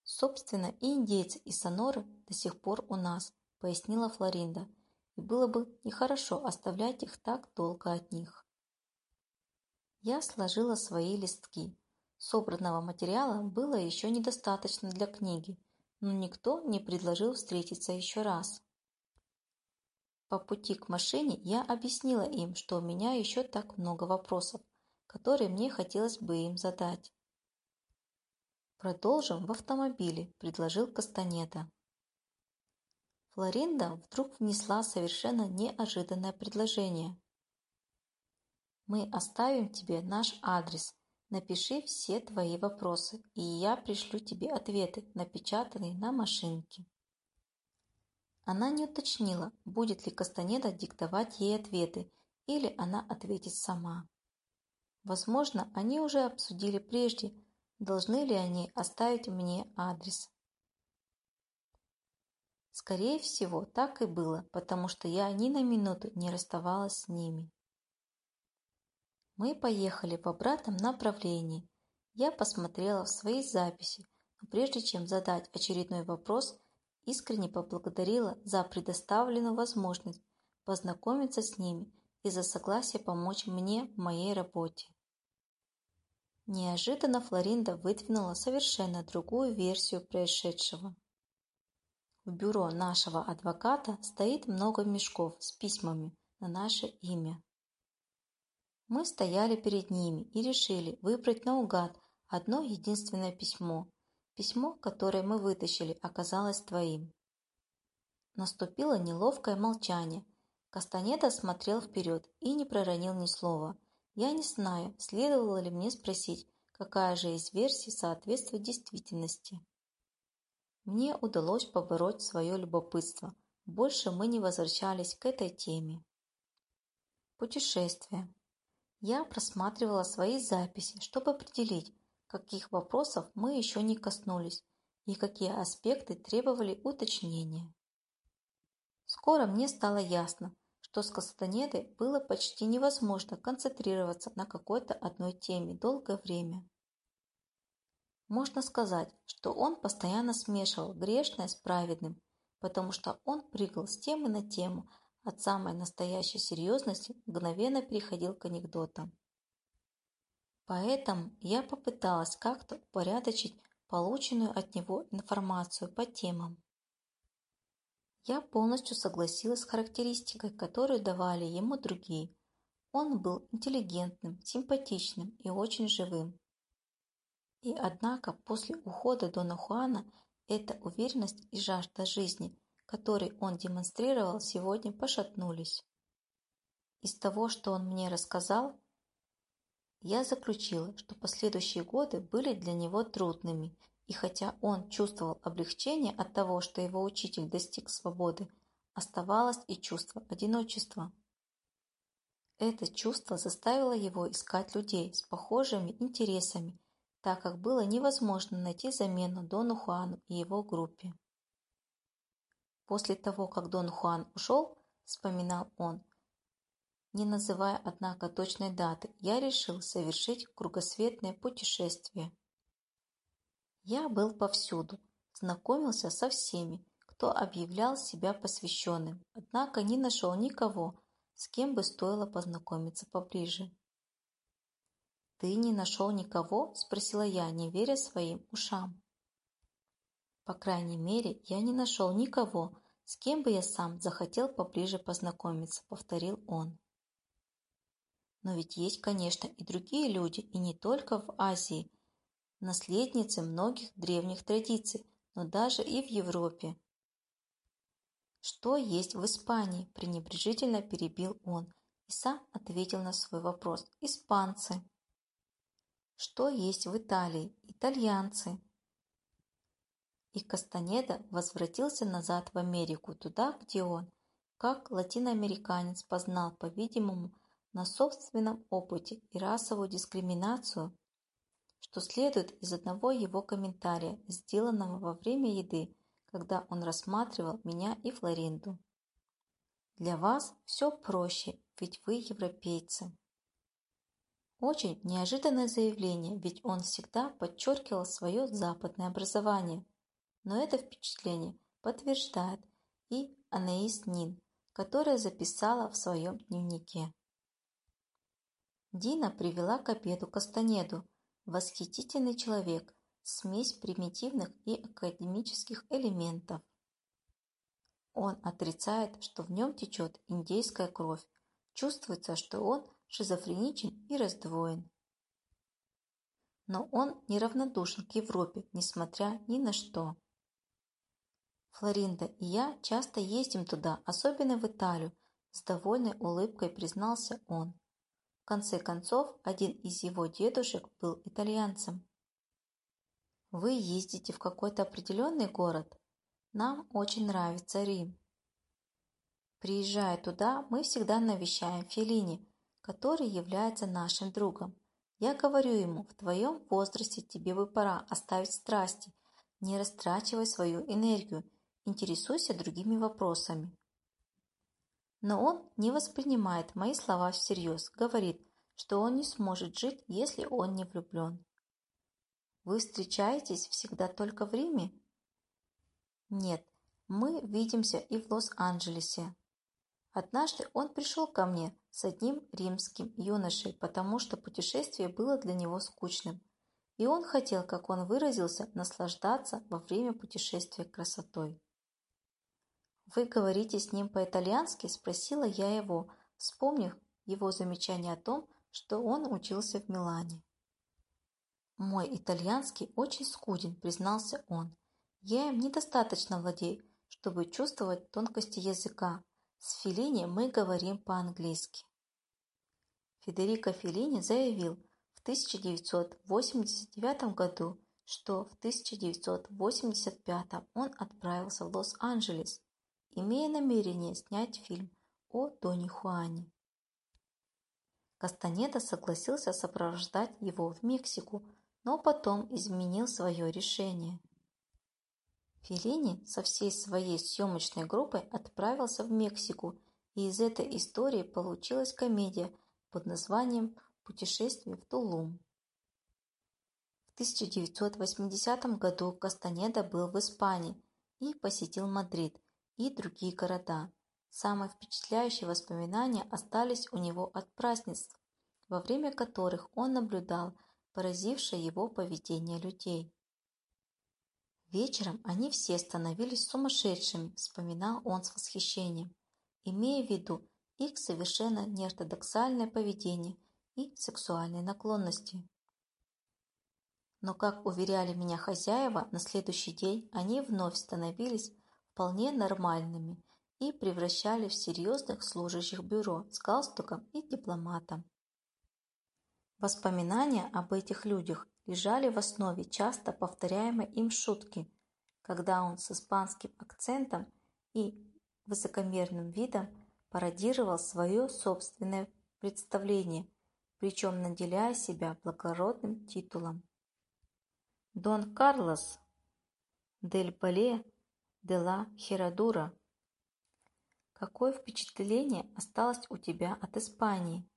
«Собственно, и индейцы, и соноры до сих пор у нас», – пояснила Флоринда и было бы нехорошо оставлять их так долго от них. Я сложила свои листки. Собранного материала было еще недостаточно для книги, но никто не предложил встретиться еще раз. По пути к машине я объяснила им, что у меня еще так много вопросов, которые мне хотелось бы им задать. «Продолжим в автомобиле», – предложил Кастанеда. Флоринда вдруг внесла совершенно неожиданное предложение. «Мы оставим тебе наш адрес. Напиши все твои вопросы, и я пришлю тебе ответы, напечатанные на машинке». Она не уточнила, будет ли Кастанеда диктовать ей ответы, или она ответит сама. Возможно, они уже обсудили прежде, должны ли они оставить мне адрес. Скорее всего, так и было, потому что я ни на минуту не расставалась с ними. Мы поехали в обратном направлении. Я посмотрела в свои записи, но прежде чем задать очередной вопрос, искренне поблагодарила за предоставленную возможность познакомиться с ними и за согласие помочь мне в моей работе. Неожиданно Флоринда выдвинула совершенно другую версию происшедшего. В бюро нашего адвоката стоит много мешков с письмами на наше имя. Мы стояли перед ними и решили выбрать наугад одно единственное письмо. Письмо, которое мы вытащили, оказалось твоим. Наступило неловкое молчание, Кастанеда смотрел вперед и не проронил ни слова. Я не знаю, следовало ли мне спросить, какая же из версий соответствует действительности. Мне удалось побороть свое любопытство. Больше мы не возвращались к этой теме. Путешествие. Я просматривала свои записи, чтобы определить, каких вопросов мы еще не коснулись и какие аспекты требовали уточнения. Скоро мне стало ясно, что с Кастанедой было почти невозможно концентрироваться на какой-то одной теме долгое время. Можно сказать, что он постоянно смешивал грешное с праведным, потому что он прыгал с темы на тему, от самой настоящей серьезности мгновенно переходил к анекдотам. Поэтому я попыталась как-то упорядочить полученную от него информацию по темам. Я полностью согласилась с характеристикой, которую давали ему другие. Он был интеллигентным, симпатичным и очень живым. И однако после ухода Дона Хуана эта уверенность и жажда жизни, которые он демонстрировал сегодня, пошатнулись. Из того, что он мне рассказал, я заключила, что последующие годы были для него трудными и хотя он чувствовал облегчение от того, что его учитель достиг свободы, оставалось и чувство одиночества. Это чувство заставило его искать людей с похожими интересами, так как было невозможно найти замену Дону Хуану и его группе. После того, как Дон Хуан ушел, вспоминал он, не называя, однако, точной даты, я решил совершить кругосветное путешествие. Я был повсюду, знакомился со всеми, кто объявлял себя посвященным, однако не нашел никого, с кем бы стоило познакомиться поближе. «Ты не нашел никого?» – спросила я, не веря своим ушам. По крайней мере, я не нашел никого, с кем бы я сам захотел поближе познакомиться, повторил он. Но ведь есть, конечно, и другие люди, и не только в Азии, наследницы многих древних традиций, но даже и в Европе. «Что есть в Испании?» – пренебрежительно перебил он и сам ответил на свой вопрос. «Испанцы». «Что есть в Италии?» «Итальянцы». И Кастанеда возвратился назад в Америку, туда, где он, как латиноамериканец, познал, по-видимому, на собственном опыте и расовую дискриминацию что следует из одного его комментария, сделанного во время еды, когда он рассматривал меня и Флоринду. Для вас все проще, ведь вы европейцы. Очень неожиданное заявление, ведь он всегда подчеркивал свое западное образование. Но это впечатление подтверждает и Анаис Нин, которая записала в своем дневнике. Дина привела к обеду Кастанеду, Восхитительный человек, смесь примитивных и академических элементов. Он отрицает, что в нем течет индейская кровь. Чувствуется, что он шизофреничен и раздвоен. Но он неравнодушен к Европе, несмотря ни на что. Флоринда и я часто ездим туда, особенно в Италию, с довольной улыбкой признался он конце концов, один из его дедушек был итальянцем. Вы ездите в какой-то определенный город? Нам очень нравится Рим. Приезжая туда, мы всегда навещаем Феллини, который является нашим другом. Я говорю ему, в твоем возрасте тебе бы пора оставить страсти, не растрачивай свою энергию, интересуйся другими вопросами. Но он не воспринимает мои слова всерьез, говорит, что он не сможет жить, если он не влюблен. Вы встречаетесь всегда только в Риме? Нет, мы видимся и в Лос-Анджелесе. Однажды он пришел ко мне с одним римским юношей, потому что путешествие было для него скучным, и он хотел, как он выразился, наслаждаться во время путешествия красотой. «Вы говорите с ним по-итальянски?» – спросила я его, вспомнив его замечание о том, что он учился в Милане. «Мой итальянский очень скуден», – признался он. «Я им недостаточно владею, чтобы чувствовать тонкости языка. С Феллини мы говорим по-английски. Федерико Феллини заявил в 1989 году, что в 1985 он отправился в Лос-Анджелес, имея намерение снять фильм о Доне Хуане. Кастанеда согласился сопровождать его в Мексику, но потом изменил свое решение. Феллини со всей своей съемочной группой отправился в Мексику, и из этой истории получилась комедия под названием «Путешествие в Тулум». В 1980 году Кастанеда был в Испании и посетил Мадрид и другие города. Самые впечатляющие воспоминания остались у него от празднеств, во время которых он наблюдал поразившее его поведение людей. Вечером они все становились сумасшедшими, вспоминал он с восхищением, имея в виду их совершенно неортодоксальное поведение и сексуальные наклонности. Но, как уверяли меня хозяева, на следующий день они вновь становились вполне нормальными и превращали в серьезных служащих бюро с галстуком и дипломатом. Воспоминания об этих людях лежали в основе часто повторяемой им шутки, когда он с испанским акцентом и высокомерным видом пародировал свое собственное представление, причем наделяя себя благородным титулом. Дон Карлос дель Пале де ла Херадура. Какое впечатление осталось у тебя от Испании?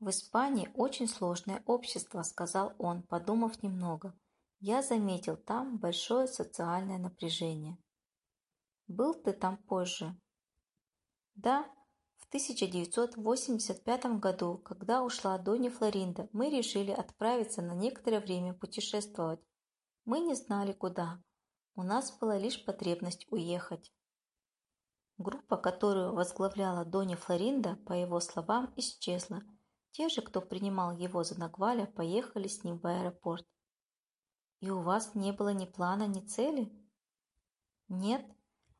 В Испании очень сложное общество, сказал он, подумав немного. Я заметил там большое социальное напряжение. Был ты там позже? Да, в 1985 году, когда ушла Донья Флоринда, мы решили отправиться на некоторое время путешествовать. Мы не знали куда. У нас была лишь потребность уехать. Группа, которую возглавляла Донья Флоринда, по его словам, исчезла – те же, кто принимал его за Нагваля, поехали с ним в аэропорт. И у вас не было ни плана, ни цели? Нет.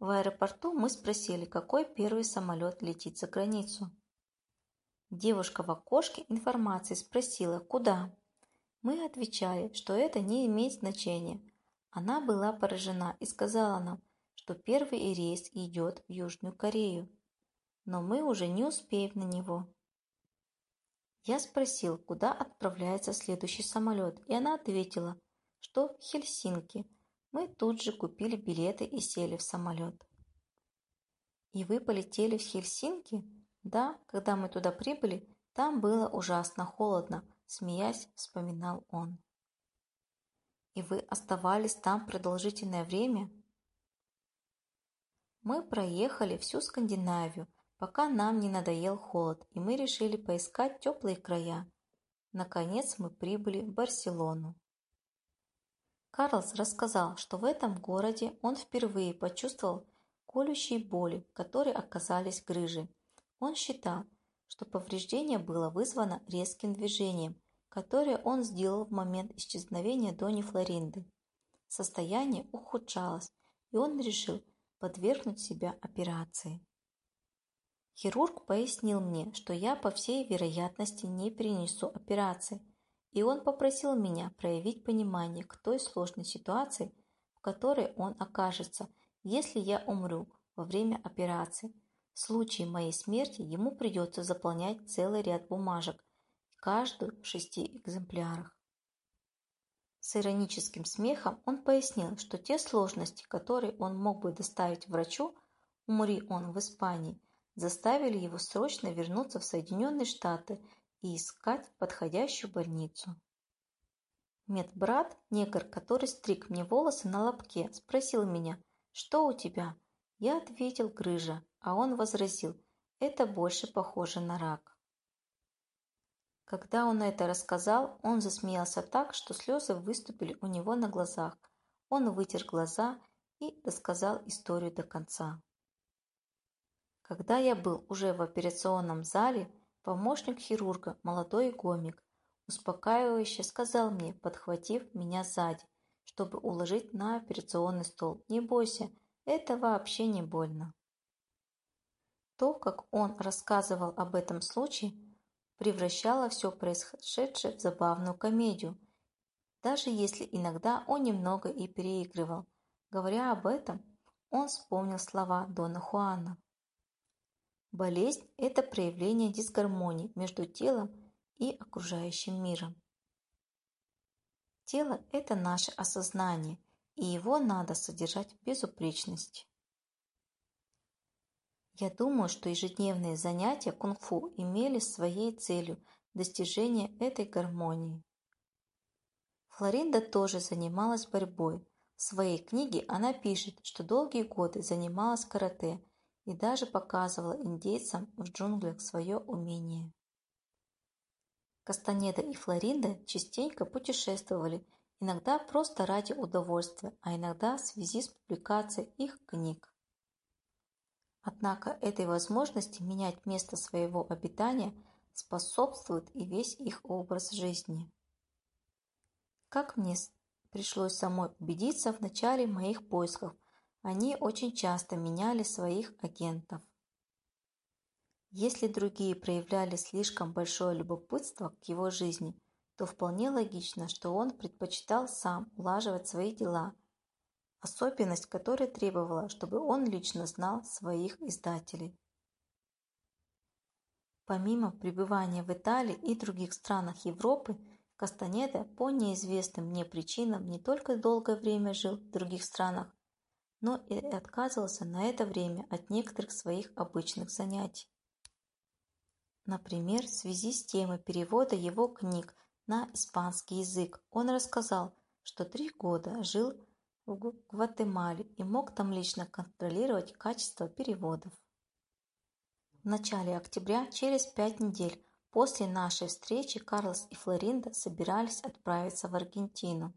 В аэропорту мы спросили, какой первый самолет летит за границу. Девушка в окошке информации спросила, куда. Мы отвечали, что это не имеет значения. Она была поражена и сказала нам, что первый рейс идет в Южную Корею. Но мы уже не успеем на него. Я спросил, куда отправляется следующий самолет, и она ответила, что в Хельсинки. Мы тут же купили билеты и сели в самолет. И вы полетели в Хельсинки? Да, когда мы туда прибыли, там было ужасно холодно, смеясь, вспоминал он. И вы оставались там продолжительное время? Мы проехали всю Скандинавию, пока нам не надоел холод, и мы решили поискать теплые края. Наконец мы прибыли в Барселону. Карлс рассказал, что в этом городе он впервые почувствовал колющие боли, которые оказались грыжей. Он считал, что повреждение было вызвано резким движением, которое он сделал в момент исчезновения Дони Флоринды. Состояние ухудшалось, и он решил подвергнуть себя операции. Хирург пояснил мне, что я, по всей вероятности, не перенесу операции, и он попросил меня проявить понимание к той сложной ситуации, в которой он окажется, если я умру во время операции. В случае моей смерти ему придется заполнять целый ряд бумажек, каждую в шести экземплярах. С ироническим смехом он пояснил, что те сложности, которые он мог бы доставить врачу, умри он в Испании – заставили его срочно вернуться в Соединенные Штаты и искать подходящую больницу. Медбрат, негр, который стриг мне волосы на лобке, спросил меня, что у тебя? Я ответил грыжа, а он возразил, это больше похоже на рак. Когда он это рассказал, он засмеялся так, что слезы выступили у него на глазах. Он вытер глаза и рассказал историю до конца. Когда я был уже в операционном зале, помощник хирурга, молодой гомик, успокаивающе сказал мне, подхватив меня сзади, чтобы уложить на операционный стол. «Не бойся, это вообще не больно». То, как он рассказывал об этом случае, превращало все происшедшее в забавную комедию, даже если иногда он немного и переигрывал. Говоря об этом, он вспомнил слова Дона Хуана. Болезнь – это проявление дисгармонии между телом и окружающим миром. Тело – это наше осознание, и его надо содержать в безупречности. Я думаю, что ежедневные занятия кунг-фу имели своей целью достижение этой гармонии. Флоринда тоже занималась борьбой. В своей книге она пишет, что долгие годы занималась карате и даже показывала индейцам в джунглях свое умение. Кастанеда и Флоринда частенько путешествовали, иногда просто ради удовольствия, а иногда в связи с публикацией их книг. Однако этой возможности менять место своего обитания способствует и весь их образ жизни. Как мне пришлось самой убедиться в начале моих поисков, они очень часто меняли своих агентов. Если другие проявляли слишком большое любопытство к его жизни, то вполне логично, что он предпочитал сам улаживать свои дела, особенность которой требовала, чтобы он лично знал своих издателей. Помимо пребывания в Италии и других странах Европы, Кастанеда по неизвестным мне причинам не только долгое время жил в других странах, но и отказывался на это время от некоторых своих обычных занятий. Например, в связи с темой перевода его книг на испанский язык он рассказал, что три года жил в Гватемале и мог там лично контролировать качество переводов. В начале октября, через пять недель после нашей встречи, Карлос и Флоринда собирались отправиться в Аргентину.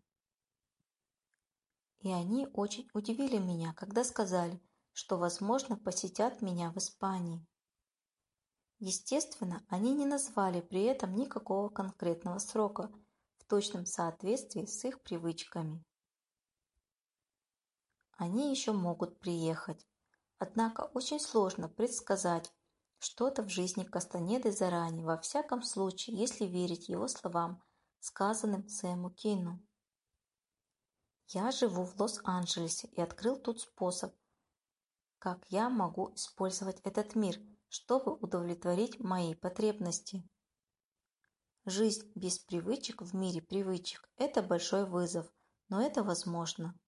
И они очень удивили меня, когда сказали, что, возможно, посетят меня в Испании. Естественно, они не назвали при этом никакого конкретного срока в точном соответствии с их привычками. Они еще могут приехать. Однако очень сложно предсказать что-то в жизни Кастанеды заранее, во всяком случае, если верить его словам, сказанным Сэму Кину. Я живу в Лос-Анджелесе и открыл тут способ, как я могу использовать этот мир, чтобы удовлетворить мои потребности. Жизнь без привычек в мире привычек – это большой вызов, но это возможно.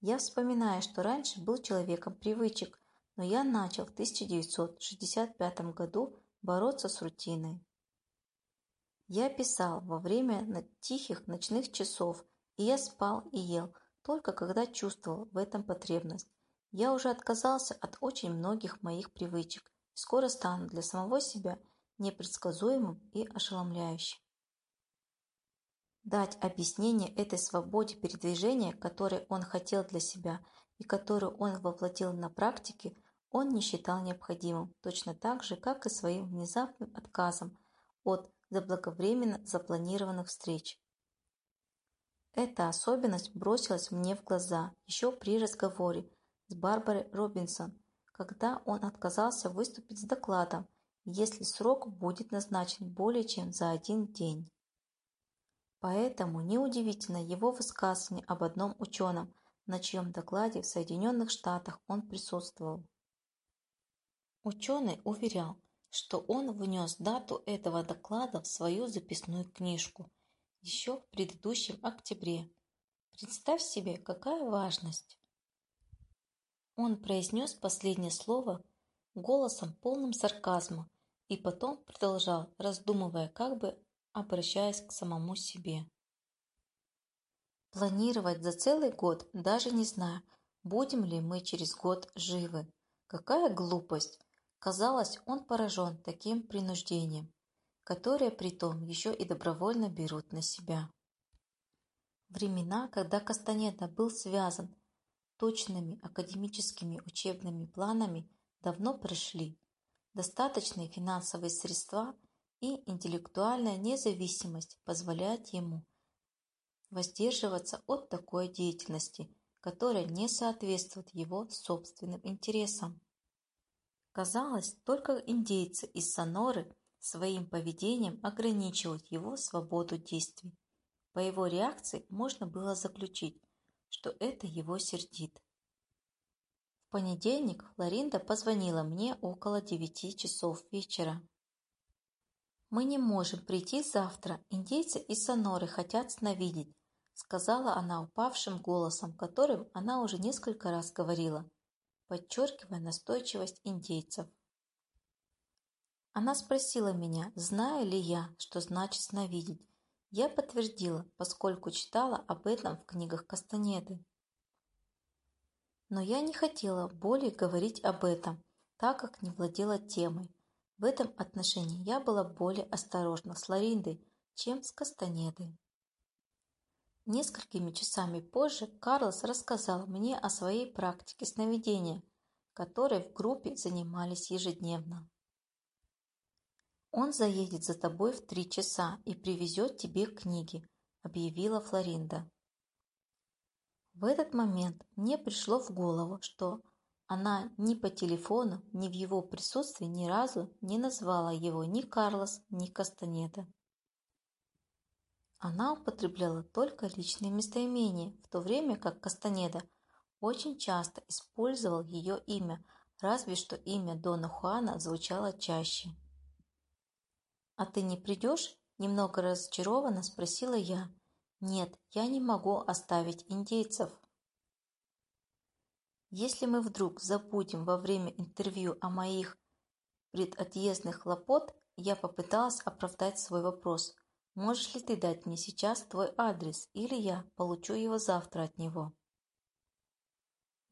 Я вспоминаю, что раньше был человеком привычек, но я начал в 1965 году бороться с рутиной. Я писал во время тихих ночных часов, и я спал и ел, только когда чувствовал в этом потребность. Я уже отказался от очень многих моих привычек и скоро стану для самого себя непредсказуемым и ошеломляющим. Дать объяснение этой свободе передвижения, которой он хотел для себя и которую он воплотил на практике, он не считал необходимым, точно так же, как и своим внезапным отказом от заблаговременно запланированных встреч. Эта особенность бросилась мне в глаза еще при разговоре с Барбарой Робинсон, когда он отказался выступить с докладом, если срок будет назначен более чем за один день. Поэтому неудивительно его высказывание об одном ученом, на чьем докладе в Соединенных Штатах он присутствовал. Ученый уверял, что он внес дату этого доклада в свою записную книжку еще в предыдущем октябре. Представь себе, какая важность. Он произнес последнее слово голосом полным сарказма и потом продолжал, раздумывая, как бы обращаясь к самому себе. Планировать за целый год, даже не знаю, будем ли мы через год живы. Какая глупость! Казалось, он поражен таким принуждением, которое притом еще и добровольно берут на себя. Времена, когда Кастанеда был связан точными академическими учебными планами, давно прошли. Достаточные финансовые средства – и интеллектуальная независимость позволяет ему воздерживаться от такой деятельности, которая не соответствует его собственным интересам. Казалось, только индейцы из Соноры своим поведением ограничивают его свободу действий. По его реакции можно было заключить, что это его сердит. В понедельник Флоринда позвонила мне около девяти часов вечера. «Мы не можем прийти завтра, индейцы из Соноры хотят сновидеть», сказала она упавшим голосом, которым она уже несколько раз говорила, подчеркивая настойчивость индейцев. Она спросила меня, знаю ли я, что значит сновидеть, я подтвердила, поскольку читала об этом в книгах Кастанеды. Но я не хотела более говорить об этом, так как не владела темой. В этом отношении я была более осторожна с Лориндой, чем с Кастанедой. Несколькими часами позже Карлос рассказал мне о своей практике сновидения, которой в группе занимались ежедневно. «Он заедет за тобой в три часа и привезет тебе книги», — объявила Флоринда. В этот момент мне пришло в голову, что она ни по телефону, ни в его присутствии ни разу не назвала его ни Карлос, ни Кастанеда. Она употребляла только личные местоимения, в то время как Кастанеда очень часто использовал ее имя, разве что имя Дона Хуана звучало чаще. «А ты не придешь?» – немного разочарованно спросила я. «Нет, я не могу оставить индейцев». Если мы вдруг забудем во время интервью о моих предотъездных хлопот, я попыталась оправдать свой вопрос. Можешь ли ты дать мне сейчас твой адрес, или я получу его завтра от него?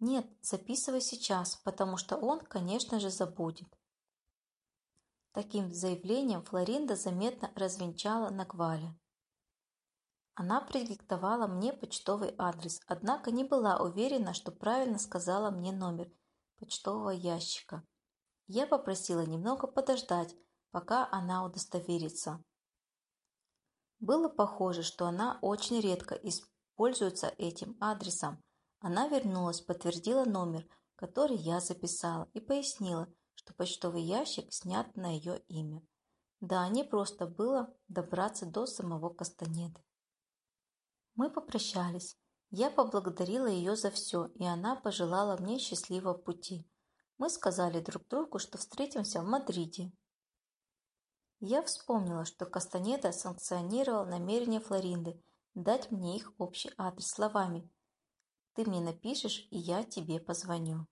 Нет, записывай сейчас, потому что он, конечно же, забудет. Таким заявлением Флоринда заметно развенчала Нагваля. Она продиктовала мне почтовый адрес, однако не была уверена, что правильно сказала мне номер почтового ящика. Я попросила немного подождать, пока она удостоверится. Было похоже, что она очень редко используется этим адресом. Она вернулась, подтвердила номер, который я записала, и пояснила, что почтовый ящик снят на ее имя. Да, не просто было добраться до самого Кастанеды. Мы попрощались. Я поблагодарила ее за все, и она пожелала мне счастливого пути. Мы сказали друг другу, что встретимся в Мадриде. Я вспомнила, что Кастанеда санкционировал намерение Флоринды дать мне их общий адрес словами «Ты мне напишешь, и я тебе позвоню».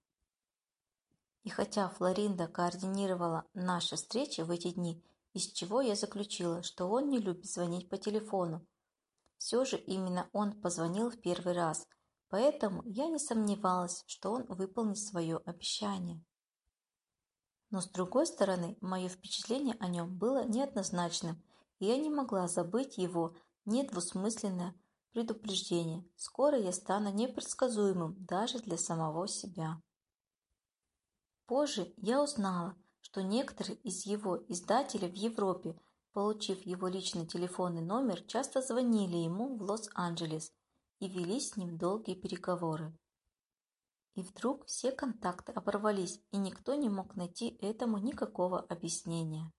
И хотя Флоринда координировала наши встречи в эти дни, из чего я заключила, что он не любит звонить по телефону, все же именно он позвонил в первый раз, поэтому я не сомневалась, что он выполнит свое обещание. Но с другой стороны, мое впечатление о нем было неоднозначным, и я не могла забыть его недвусмысленное предупреждение. Скоро я стану непредсказуемым даже для самого себя. Позже я узнала, что некоторые из его издателей в Европе, получив его личный телефонный номер, часто звонили ему в Лос-Анджелес и вели с ним долгие переговоры. И вдруг все контакты оборвались, и никто не мог найти этому никакого объяснения.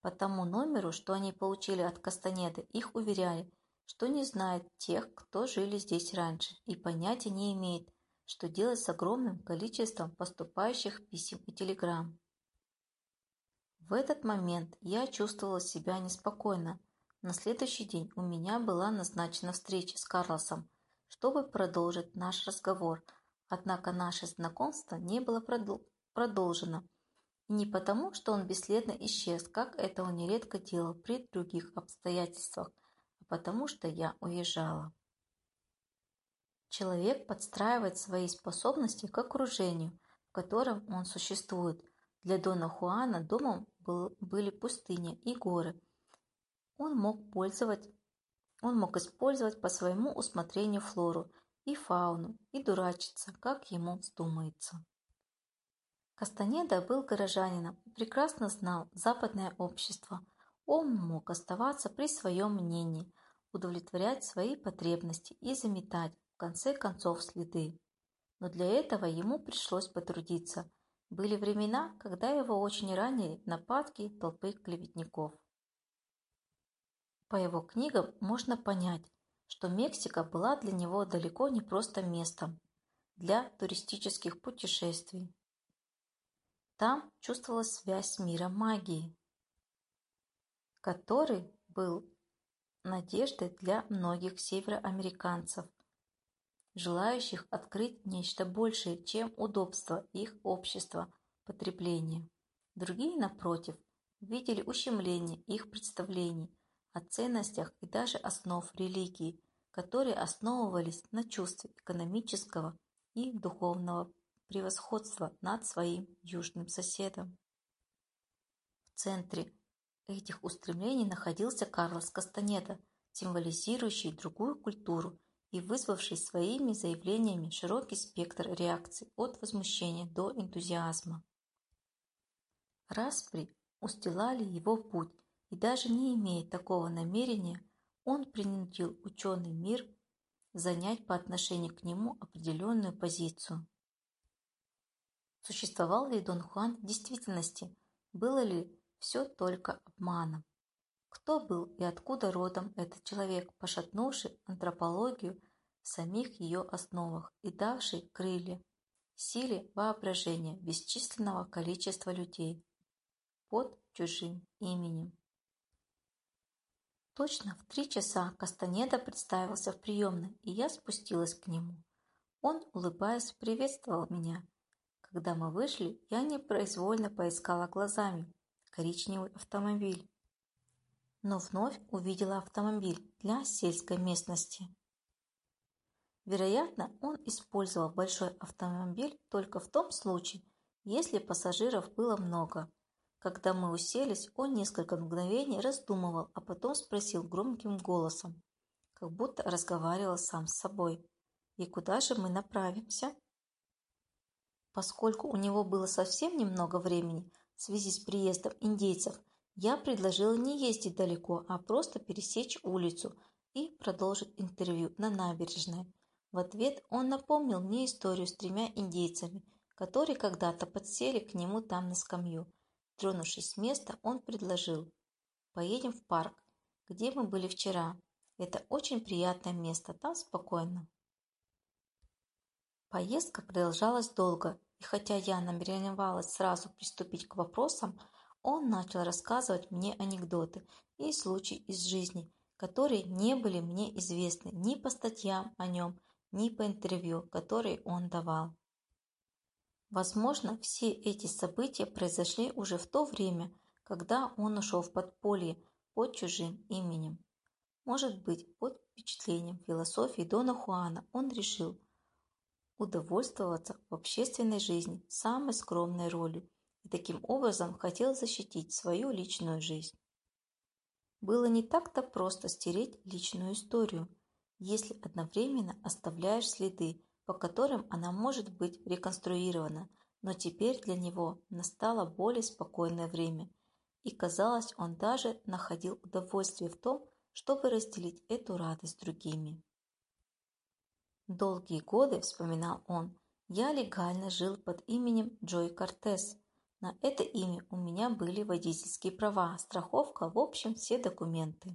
По тому номеру, что они получили от Кастанеды, их уверяли, что не знают тех, кто жили здесь раньше, и понятия не имеет, что делать с огромным количеством поступающих писем и телеграмм. В этот момент я чувствовала себя неспокойно. На следующий день у меня была назначена встреча с Карлосом, чтобы продолжить наш разговор, однако наше знакомство не было продолжено. И не потому, что он бесследно исчез, как это он нередко делал при других обстоятельствах, а потому что я уезжала. Человек подстраивает свои способности к окружению, в котором он существует. Для Дона Хуана домом был, были пустыня и горы. Он мог, он мог использовать по своему усмотрению флору и фауну и дурачиться, как ему вздумается. Кастанеда был горожанином и прекрасно знал западное общество. Он мог оставаться при своем мнении, удовлетворять свои потребности и заметать конце концов следы. Но для этого ему пришлось потрудиться. Были времена, когда его очень ранили нападки толпы клеветников. По его книгам можно понять, что Мексика была для него далеко не просто местом для туристических путешествий. Там чувствовалась связь с миром магии, который был надеждой для многих североамериканцев, желающих открыть нечто большее, чем удобство их общества потребления. Другие, напротив, видели ущемление их представлений о ценностях и даже основ религии, которые основывались на чувстве экономического и духовного превосходства над своим южным соседом. В центре этих устремлений находился Карлос Кастанеда, символизирующий другую культуру и вызвавший своими заявлениями широкий спектр реакций от возмущения до энтузиазма. Распри устилали его путь, и даже не имея такого намерения, он принудил ученый мир занять по отношению к нему определенную позицию. Существовал ли Дон Хуан в действительности? Было ли все только обманом? Кто был и откуда родом этот человек, пошатнувший антропологию в самих ее основах и давший крылья силе воображения бесчисленного количества людей под чужим именем? Точно в три часа Кастанеда представился в приемной, и я спустилась к нему. Он, улыбаясь, приветствовал меня. Когда мы вышли, я непроизвольно поискала глазами коричневый автомобиль, но вновь увидела автомобиль для сельской местности. Вероятно, он использовал большой автомобиль только в том случае, если пассажиров было много. Когда мы уселись, он несколько мгновений раздумывал, а потом спросил громким голосом, как будто разговаривал сам с собой. «И куда же мы направимся?» Поскольку у него было совсем немного времени в связи с приездом индейцев, я предложила не ездить далеко, а просто пересечь улицу и продолжить интервью на набережной. В ответ он напомнил мне историю с тремя индейцами, которые когда-то подсели к нему там на скамью – Тронувшись с места, он предложил. «Поедем в парк, где мы были вчера. Это очень приятное место, там спокойно». Поездка продолжалась долго, и хотя я намеревалась сразу приступить к вопросам, он начал рассказывать мне анекдоты и случаи из жизни, которые не были мне известны ни по статьям о нем, ни по интервью, которые он давал. Возможно, все эти события произошли уже в то время, когда он ушел в подполье под чужим именем. Может быть, под впечатлением философии Дона Хуана он решил удовольствоваться в общественной жизни самой скромной ролью и таким образом хотел защитить свою личную жизнь. Было не так-то просто стереть личную историю, если одновременно оставляешь следы по которым она может быть реконструирована, но теперь для него настало более спокойное время, и, казалось, он даже находил удовольствие в том, чтобы разделить эту радость с другими. Долгие годы, вспоминал он, я легально жил под именем Джой Кортес. На это имя у меня были водительские права, страховка, в общем, все документы.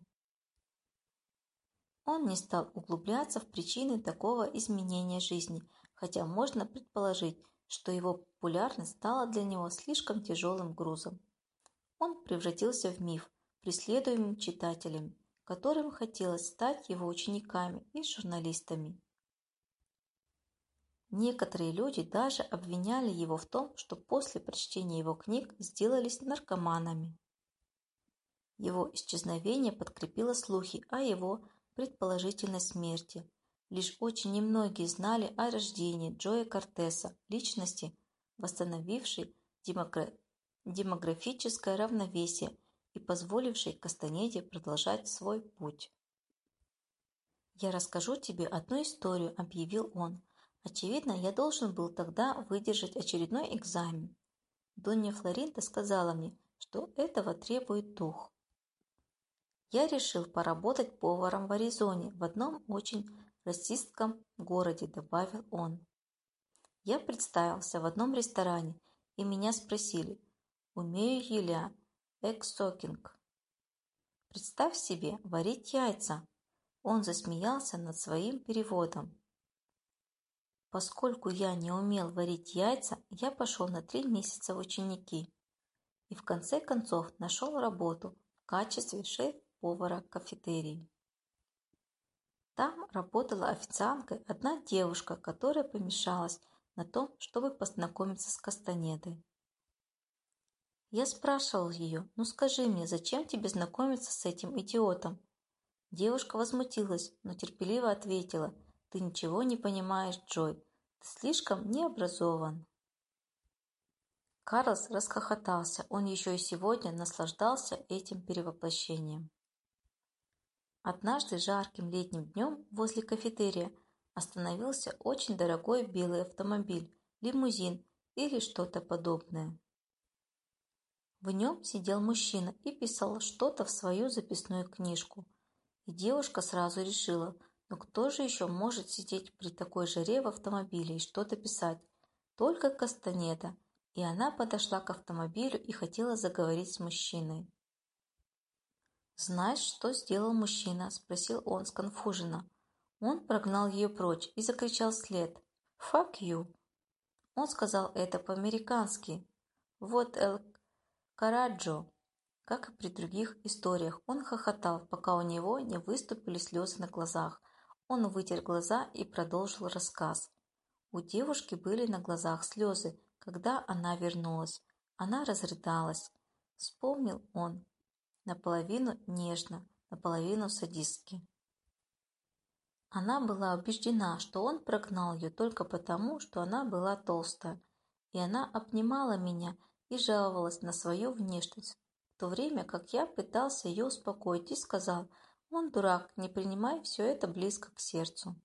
Он не стал углубляться в причины такого изменения жизни, хотя можно предположить, что его популярность стала для него слишком тяжелым грузом. Он превратился в миф, преследуемым читателями, которым хотелось стать его учениками и журналистами. Некоторые люди даже обвиняли его в том, что после прочтения его книг сделались наркоманами. Его исчезновение подкрепило слухи о его предположительной смерти. Лишь очень немногие знали о рождении Джоя Кортеса, личности, восстановившей демогра... демографическое равновесие и позволившей Кастанеде продолжать свой путь. «Я расскажу тебе одну историю», — объявил он. «Очевидно, я должен был тогда выдержать очередной экзамен. Донья Флоринта сказала мне, что этого требует дух. Я решил поработать поваром в Аризоне, в одном очень расистском городе, добавил он. Я представился в одном ресторане и меня спросили, умею ли я эксокинг. Представь себе, варить яйца. Он засмеялся над своим переводом. Поскольку я не умел варить яйца, я пошел на три месяца в ученики и в конце концов нашел работу в качестве шеф-повара кафетерии. Там работала официанткой одна девушка, которая помешалась на том, чтобы познакомиться с Кастанедой. Я спрашивал ее, ну скажи мне, зачем тебе знакомиться с этим идиотом? Девушка возмутилась, но терпеливо ответила, ты ничего не понимаешь, Джой, ты слишком необразован. Карлс расхохотался, он еще и сегодня наслаждался этим перевоплощением. Однажды жарким летним днем возле кафетерия остановился очень дорогой белый автомобиль, лимузин или что-то подобное. В нем сидел мужчина и писал что-то в свою записную книжку. И девушка сразу решила, но кто же еще может сидеть при такой жаре в автомобиле и что-то писать? Только Кастанеда. И она подошла к автомобилю и хотела заговорить с мужчиной. «Знаешь, что сделал мужчина?» – спросил он сконфуженно. Он прогнал ее прочь и закричал вслед. «Fuck you!» Он сказал это по-американски. «Вот Эл Караджо, как и при других историях, он хохотал, пока у него не выступили слезы на глазах. Он вытер глаза и продолжил рассказ. У девушки были на глазах слезы, когда она вернулась. Она разрыдалась. Вспомнил он. Наполовину нежно, наполовину садистски. Она была убеждена, что он прогнал ее только потому, что она была толстая, и она обнимала меня и жаловалась на свою внешность, в то время как я пытался ее успокоить и сказал, он дурак, не принимай все это близко к сердцу.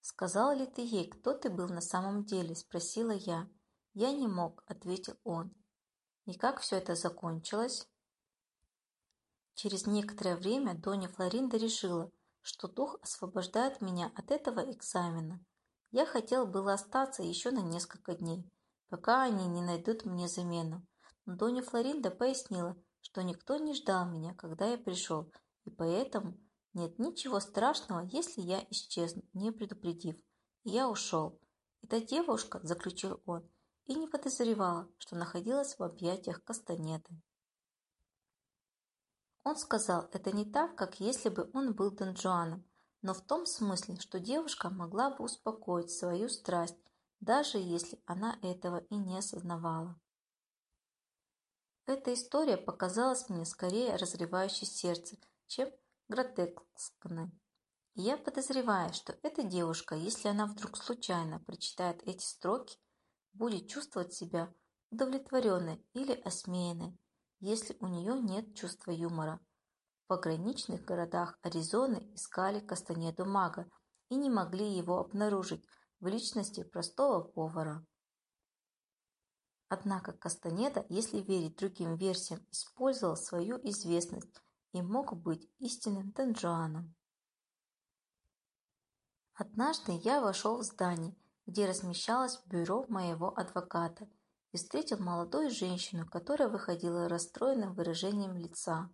«Сказал ли ты ей, кто ты был на самом деле?» – спросила я. «Я не мог», – ответил он. «И как все это закончилось?» Через некоторое время Доня Флоринда решила, что дух освобождает меня от этого экзамена. Я хотел было остаться еще на несколько дней, пока они не найдут мне замену. Но Доня Флоринда пояснила, что никто не ждал меня, когда я пришел, и поэтому нет ничего страшного, если я исчезну, не предупредив. Я ушел. Эта девушка, заключил он, и не подозревала, что находилась в объятиях Кастанеты. Он сказал это не так, как если бы он был Дон Жуаном, но в том смысле, что девушка могла бы успокоить свою страсть даже если она этого и не осознавала. Эта история показалась мне скорее разрывающей сердце, чем гротескной. Я подозреваю, что эта девушка, если она вдруг случайно прочитает эти строки, будет чувствовать себя удовлетворенной или осмеянной, если у нее нет чувства юмора. В пограничных городах Аризоны искали Кастанеду Мага и не могли его обнаружить, в личности простого повара. Однако Кастанеда, если верить другим версиям, использовал свою известность и мог быть истинным Донжуаном. Однажды я вошел в здание, где размещалось бюро моего адвоката, и встретил молодую женщину, которая выходила расстроенным выражением лица.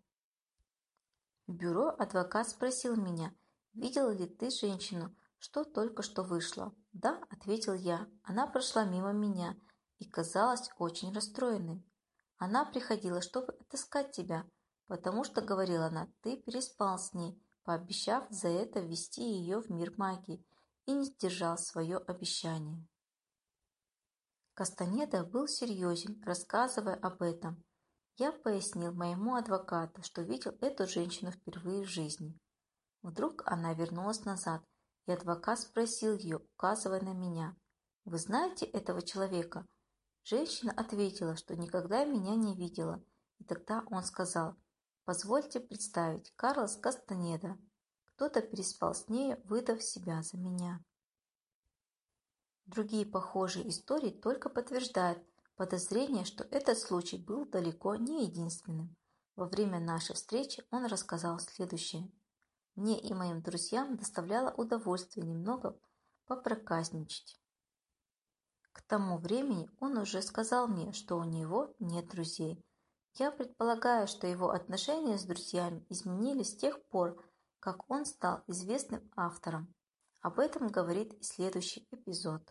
В бюро адвокат спросил меня, видела ли ты женщину, что только что вышла. «Да», — ответил я. Она прошла мимо меня и казалась очень расстроенной. Она приходила, чтобы отыскать тебя, потому что, говорила она, ты переспал с ней, пообещав за это ввести ее в мир магии, и не сдержал свое обещание. Кастанеда был серьезен, рассказывая об этом. Я пояснил моему адвокату, что видел эту женщину впервые в жизни. Вдруг она вернулась назад – и адвокат спросил ее, указывая на меня, «Вы знаете этого человека?» Женщина ответила, что никогда меня не видела, и тогда он сказал, «Позвольте представить, Карлос Кастанеда. Кто-то переспал с ней, выдав себя за меня». Другие похожие истории только подтверждают подозрение, что этот случай был далеко не единственным. Во время нашей встречи он рассказал следующее. Мне и моим друзьям доставляло удовольствие немного попроказничать. К тому времени он уже сказал мне, что у него нет друзей. Я предполагаю, что его отношения с друзьями изменились с тех пор, как он стал известным автором. Об этом говорит следующий эпизод.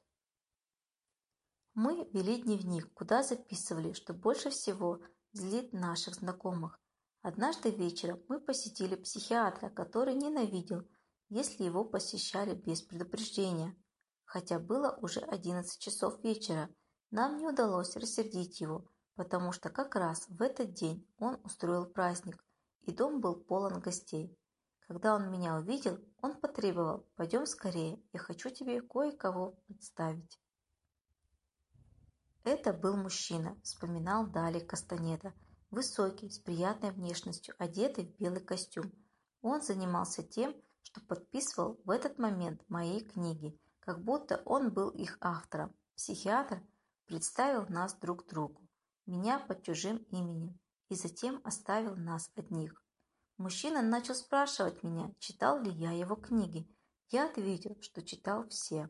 Мы вели дневник, куда записывали, что больше всего злит наших знакомых. Однажды вечером мы посетили психиатра, который ненавидел, если его посещали без предупреждения. Хотя было уже 11 часов вечера, нам не удалось рассердить его, потому что как раз в этот день он устроил праздник, и дом был полон гостей. Когда он меня увидел, он потребовал «Пойдем скорее, я хочу тебе кое-кого представить». Это был мужчина, вспоминал Дали Кастанеда, высокий, с приятной внешностью, одетый в белый костюм. Он занимался тем, что подписывал в этот момент мои книги – как будто он был их автором. Психиатр представил нас друг другу, меня под чужим именем, и затем оставил нас одних. Мужчина начал спрашивать меня, читал ли я его книги. Я ответил, что читал все.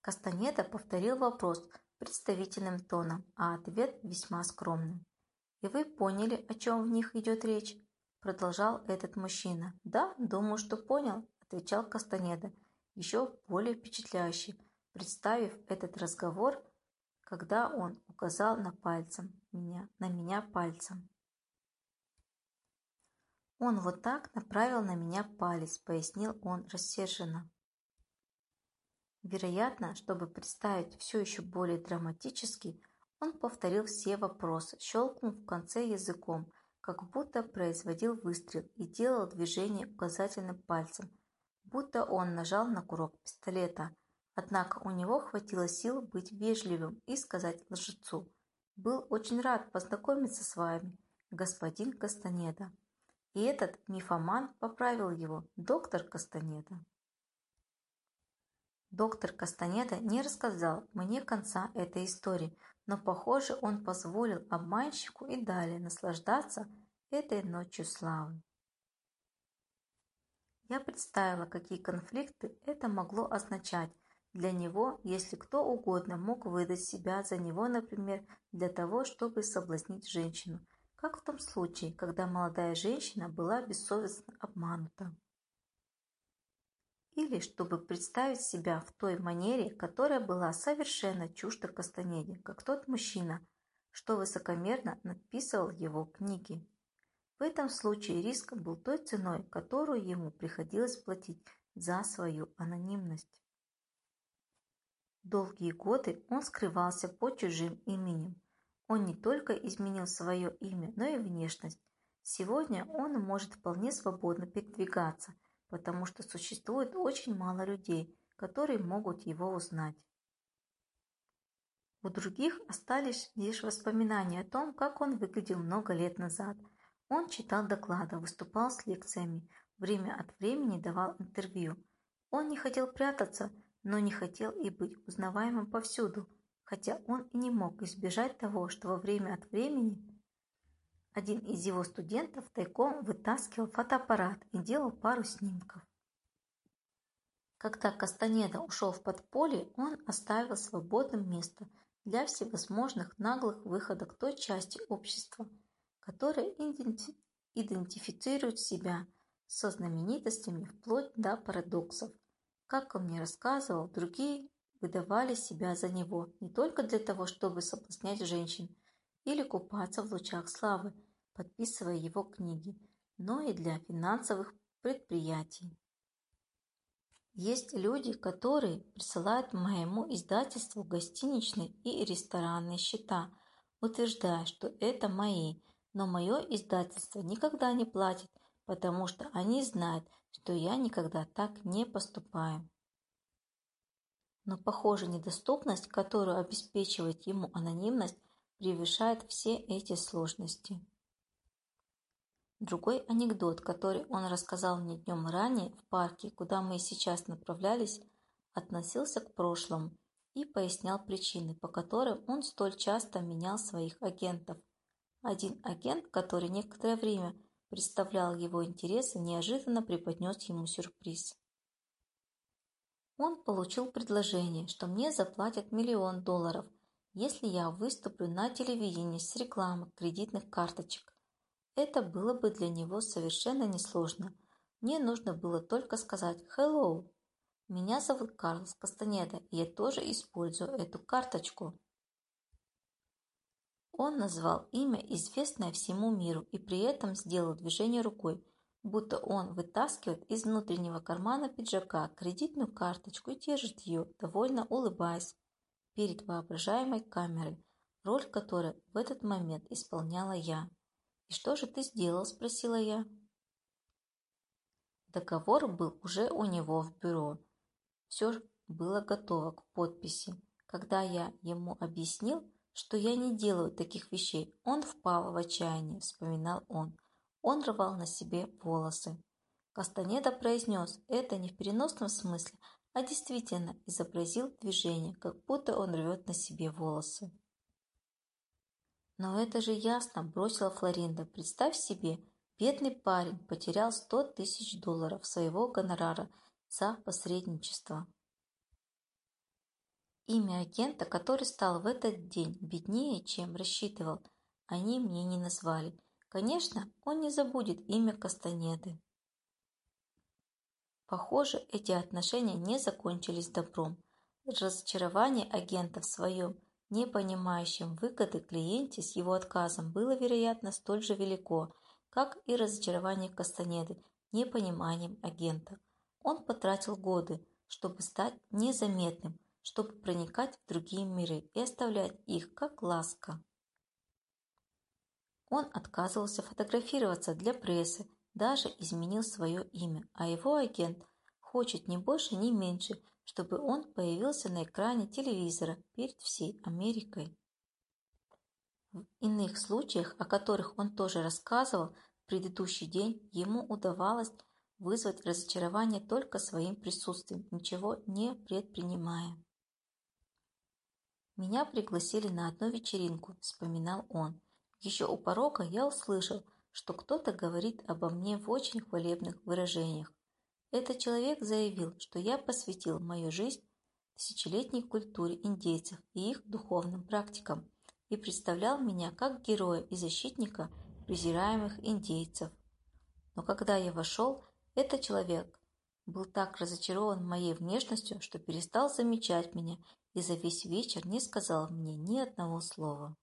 Кастанеда повторил вопрос представительным тоном, а ответ весьма скромным. «И вы поняли, о чем в них идет речь?» Продолжал этот мужчина. «Да, думаю, что понял», – отвечал Кастанеда еще более впечатляющий, представив этот разговор, когда он указал на пальцем меня, на меня пальцем. Он вот так направил на меня палец, пояснил он рассерженно. Вероятно, чтобы представить все еще более драматически, он повторил все вопросы, щелкнув в конце языком, как будто производил выстрел и делал движение указательным пальцем, будто он нажал на курок пистолета. Однако у него хватило сил быть вежливым и сказать лжецу. «Был очень рад познакомиться с вами, господин Кастанеда». И этот мифоман поправил его, доктор Кастанеда. Доктор Кастанеда не рассказал мне конца этой истории, но, похоже, он позволил обманщику и далее наслаждаться этой ночью славы. Я представила, какие конфликты это могло означать для него, если кто угодно мог выдать себя за него, например, для того, чтобы соблазнить женщину, как в том случае, когда молодая женщина была бессовестно обманута. Или чтобы представить себя в той манере, которая была совершенно чужда Кастанеде, как тот мужчина, что высокомерно надписывал его книги. В этом случае риск был той ценой, которую ему приходилось платить за свою анонимность. Долгие годы он скрывался под чужим именем. Он не только изменил свое имя, но и внешность. Сегодня он может вполне свободно передвигаться, потому что существует очень мало людей, которые могут его узнать. У других остались лишь воспоминания о том, как он выглядел много лет назад – он читал доклады, выступал с лекциями, время от времени давал интервью. Он не хотел прятаться, но не хотел и быть узнаваемым повсюду, хотя он и не мог избежать того, что во время от времени один из его студентов тайком вытаскивал фотоаппарат и делал пару снимков. Когда Кастанеда ушел в подполье, он оставил свободным место для всевозможных наглых выходок той части общества – которые идентифицируют себя со знаменитостями вплоть до парадоксов. Как он мне рассказывал, другие выдавали себя за него не только для того, чтобы соблазнять женщин или купаться в лучах славы, подписывая его книги, но и для финансовых предприятий. Есть люди, которые присылают моему издательству гостиничные и ресторанные счета, утверждая, что это мои, но мое издательство никогда не платит, потому что они знают, что я никогда так не поступаю. Но, похоже, недоступность, которую обеспечивает ему анонимность, превышает все эти сложности. Другой анекдот, который он рассказал мне днем ранее в парке, куда мы сейчас направлялись, относился к прошлому и пояснял причины, по которым он столь часто менял своих агентов. Один агент, который некоторое время представлял его интересы, неожиданно преподнес ему сюрприз. Он получил предложение, что мне заплатят миллион долларов, если я выступлю на телевидении с рекламой кредитных карточек. Это было бы для него совершенно несложно. Мне нужно было только сказать «Hello». Меня зовут Карлос Кастанеда, и я тоже использую эту карточку. Он назвал имя, известное всему миру, и при этом сделал движение рукой, будто он вытаскивает из внутреннего кармана пиджака кредитную карточку и держит ее, довольно улыбаясь, перед воображаемой камерой, роль которой в этот момент исполняла я. «И что же ты сделал?» – спросила я. Договор был уже у него в бюро. Все было готово к подписи. Когда я ему объяснил, что я не делаю таких вещей, он впал в отчаяние, вспоминал он. Он рвал на себе волосы. Кастанеда произнес это не в переносном смысле, а действительно изобразил движение, как будто он рвет на себе волосы. «Но это же ясно», – бросила Флоринда. «Представь себе, бедный парень потерял сто тысяч долларов своего гонорара за посредничество». Имя агента, который стал в этот день беднее, чем рассчитывал, они мне не назвали – Конечно, он не забудет имя Кастанеды. Похоже, эти отношения не закончились добром. Разочарование агента в своем не понимающем выгоды клиенте с его отказом было, вероятно, столь же велико, как и разочарование Кастанеды непониманием агента. Он потратил годы, чтобы стать незаметным, чтобы проникать в другие миры и оставлять их как ласка. Он отказывался фотографироваться для прессы, даже изменил свое имя, а его агент хочет ни больше, ни меньше, чтобы он появился на экране телевизора перед всей Америкой. В иных случаях, о которых он тоже рассказывал, в предыдущий день ему удавалось вызвать разочарование только своим присутствием, ничего не предпринимая. «Меня пригласили на одну вечеринку», – вспоминал он. Еще у порога я услышал, что кто-то говорит обо мне в очень хвалебных выражениях. Этот человек заявил, что я посвятил мою жизнь тысячелетней культуре индейцев и их духовным практикам и представлял меня как героя и защитника презираемых индейцев. Но когда я вошел, этот человек был так разочарован моей внешностью, что перестал замечать меня и за весь вечер не сказал мне ни одного слова.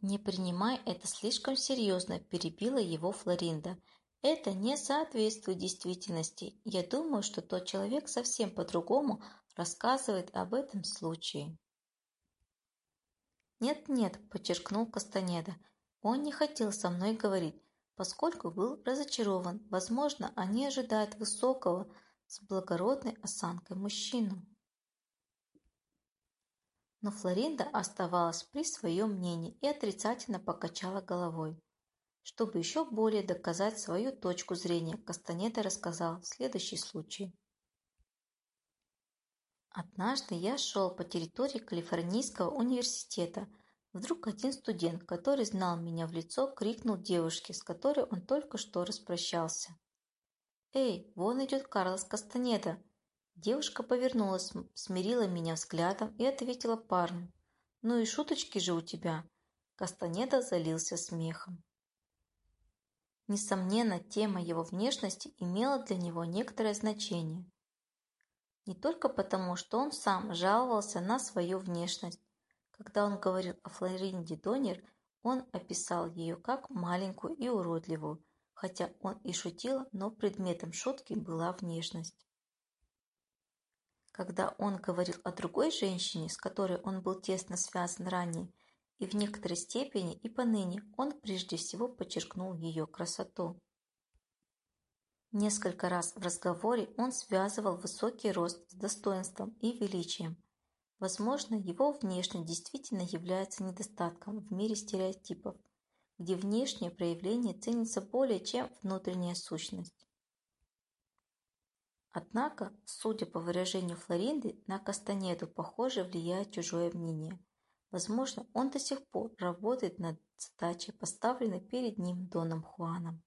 «Не принимай это слишком серьезно», – перебила его Флоринда. «Это не соответствует действительности. Я думаю, что тот человек совсем по-другому рассказывает об этом случае». «Нет-нет», – подчеркнул Кастанеда. «Он не хотел со мной говорить, поскольку был разочарован. Возможно, они ожидают высокого, с благородной осанкой мужчину». Но Флоринда оставалась при своем мнении и отрицательно покачала головой. Чтобы еще более доказать свою точку зрения, Кастанеда рассказал следующий случай. Однажды я шел по территории Калифорнийского университета. Вдруг один студент, который знал меня в лицо, крикнул девушке, с которой он только что распрощался. «Эй, вон идет Карлос Кастанеда! Девушка повернулась, смирила меня взглядом и ответила парню. «Ну и шуточки же у тебя!» Кастанеда залился смехом. Несомненно, тема его внешности имела для него некоторое значение. Не только потому, что он сам жаловался на свою внешность. Когда он говорил о Флоринде Донер, он описал ее как маленькую и уродливую, хотя он и шутил, но предметом шутки была внешность. Когда он говорил о другой женщине, с которой он был тесно связан ранее, и в некоторой степени и поныне, он прежде всего подчеркнул ее красоту. Несколько раз в разговоре он связывал высокий рост с достоинством и величием. Возможно, его внешне действительно является недостатком в мире стереотипов, где внешнее проявление ценится более чем внутренняя сущность. Однако, судя по выражению Флоринды, на Кастанеду, похоже, влияет чужое мнение. Возможно, он до сих пор работает над задачей, поставленной перед ним Доном Хуаном.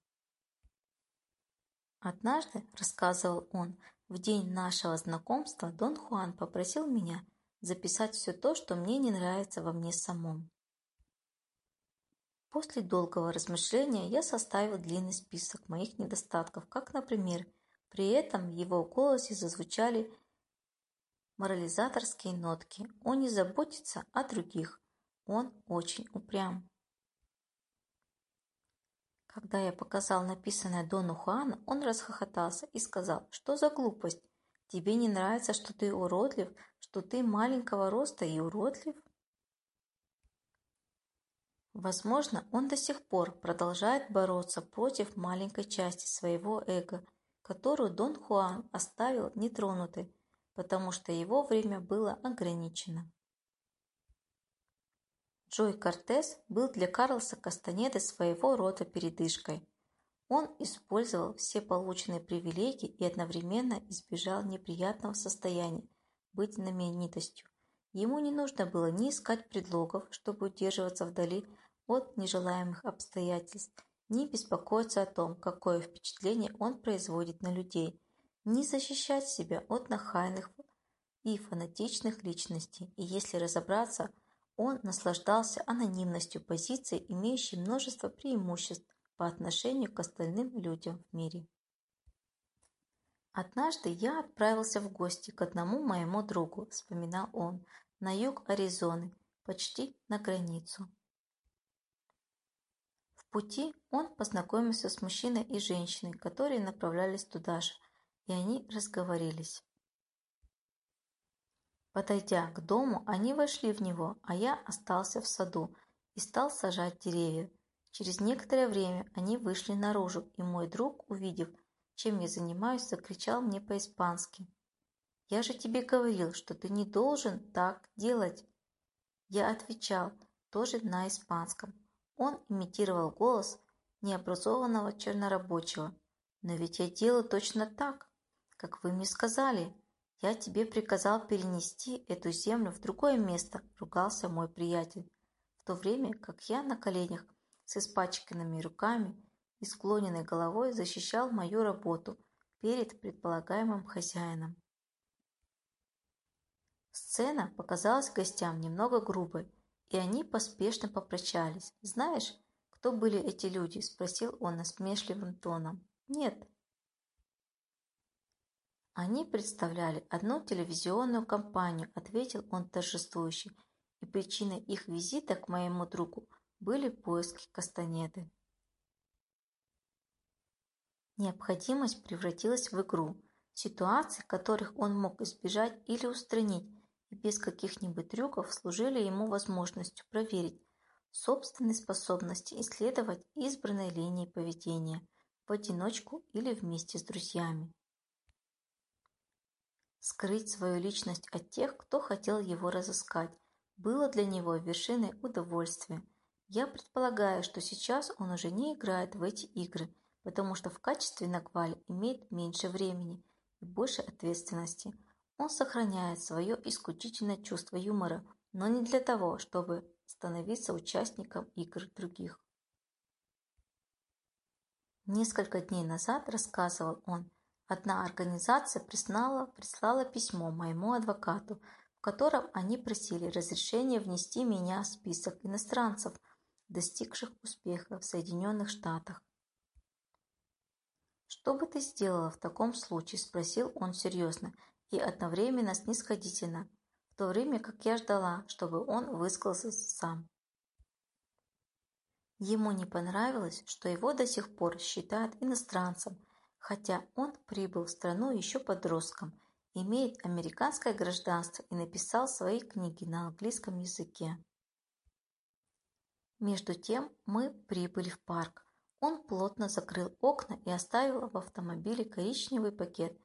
Однажды, рассказывал он, В день нашего знакомства Дон Хуан попросил меня записать все то, что мне не нравится во мне самом. После долгого размышления я составил длинный список моих недостатков, как, например, при этом в его голосе зазвучали морализаторские нотки. Он не заботится о других. Он очень упрям. Когда я показал написанное Дону Хуану, он расхохотался и сказал, что за глупость? Тебе не нравится, что ты уродлив, что ты маленького роста и уродлив? Возможно, он до сих пор продолжает бороться против маленькой части своего эго, которую Дон Хуан оставил нетронутой, потому что его время было ограничено. Джой Кортес был для Карлоса Кастанеды своего рода передышкой. Он использовал все полученные привилегии и одновременно избежал неприятного состояния быть знаменитостью. Ему не нужно было ни искать предлогов, чтобы удерживаться вдали от нежелаемых обстоятельств, ни беспокоиться о том, какое впечатление он производит на людей, ни защищать себя от нахальных и фанатичных личностей. И если разобраться – он наслаждался анонимностью позиции, имеющей множество преимуществ по отношению к остальным людям в мире. «Однажды я отправился в гости к одному моему другу», – вспоминал он, – «на юг Аризоны, почти на границу». Пути он познакомился с мужчиной и женщиной, которые направлялись туда же, и они разговорились. Подойдя к дому, они вошли в него, а я остался в саду и стал сажать деревья. Через некоторое время они вышли наружу, и мой друг, увидев, чем я занимаюсь, закричал мне по-испански. «Я же тебе говорил, что ты не должен так делать!» Я отвечал, тоже на испанском. Он имитировал голос необразованного чернорабочего. «Но ведь я делаю точно так, как вы мне сказали!» «Я тебе приказал перенести эту землю в другое место», – ругался мой приятель, в то время как я на коленях с испачканными руками и склоненной головой защищал мою работу перед предполагаемым хозяином. Сцена показалась гостям немного грубой, и они поспешно попрощались. «Знаешь, кто были эти люди?» – спросил он насмешливым тоном. «Нет», они представляли одну телевизионную компанию, ответил он торжествующе, и причиной их визита к моему другу были поиски Кастанеды. Необходимость превратилась в игру, ситуации, которых он мог избежать или устранить, и без каких-нибудь трюков служили ему возможностью проверить собственные способности исследовать избранной линии поведения в одиночку или вместе с друзьями скрыть свою личность от тех, кто хотел его разыскать, было для него вершиной удовольствия. Я предполагаю, что сейчас он уже не играет в эти игры, потому что в качестве Нагваль имеет меньше времени и больше ответственности. Он сохраняет свое исключительное чувство юмора, но не для того, чтобы становиться участником игр других. Несколько дней назад, рассказывал он, Одна организация прислала, прислала письмо моему адвокату, в котором они просили разрешения внести меня в список иностранцев, достигших успеха в Соединенных Штатах. «Что бы ты сделала в таком случае?» – спросил он серьезно и одновременно снисходительно, в то время как я ждала, чтобы он высказался сам. Ему не понравилось, что его до сих пор считают иностранцем – хотя он прибыл в страну еще подростком, имеет американское гражданство и написал свои книги на английском языке. Между тем мы прибыли в парк. Он плотно закрыл окна и оставил в автомобиле коричневый пакет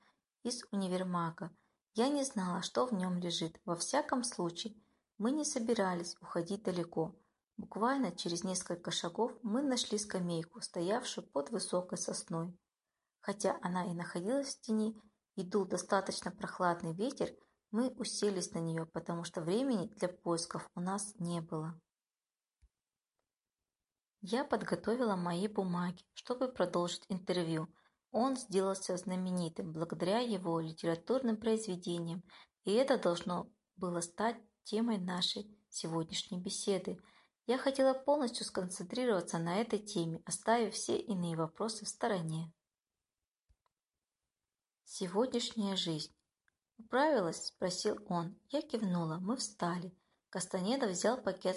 из универмага. Я не знала, что в нем лежит. Во всяком случае, мы не собирались уходить далеко. Буквально через несколько шагов мы нашли скамейку, стоявшую под высокой сосной. Хотя она и находилась в тени и дул достаточно прохладный ветер, мы уселись на нее, потому что времени для поисков у нас не было. Я подготовила мои бумаги, чтобы продолжить интервью, Он сделался знаменитым благодаря его литературным произведениям, и это должно было стать темой нашей сегодняшней беседы. Я хотела полностью сконцентрироваться на этой теме, оставив все иные вопросы в стороне. Сегодняшняя жизнь. «Управилась?» – спросил он. Я кивнула. Мы встали. Кастанеда взял пакет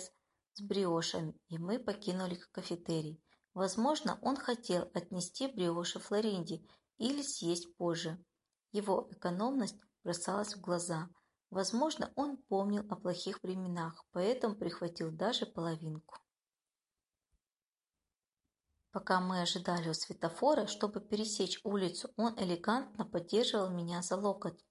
с бриошами, и мы покинули кафетерий. Возможно, он хотел отнести бриоши Флоринде или съесть позже. Его экономность бросалась в глаза. Возможно, он помнил о плохих временах, поэтому прихватил даже половинку. Пока мы ожидали у светофора, чтобы пересечь улицу, он элегантно поддерживал меня за локоть.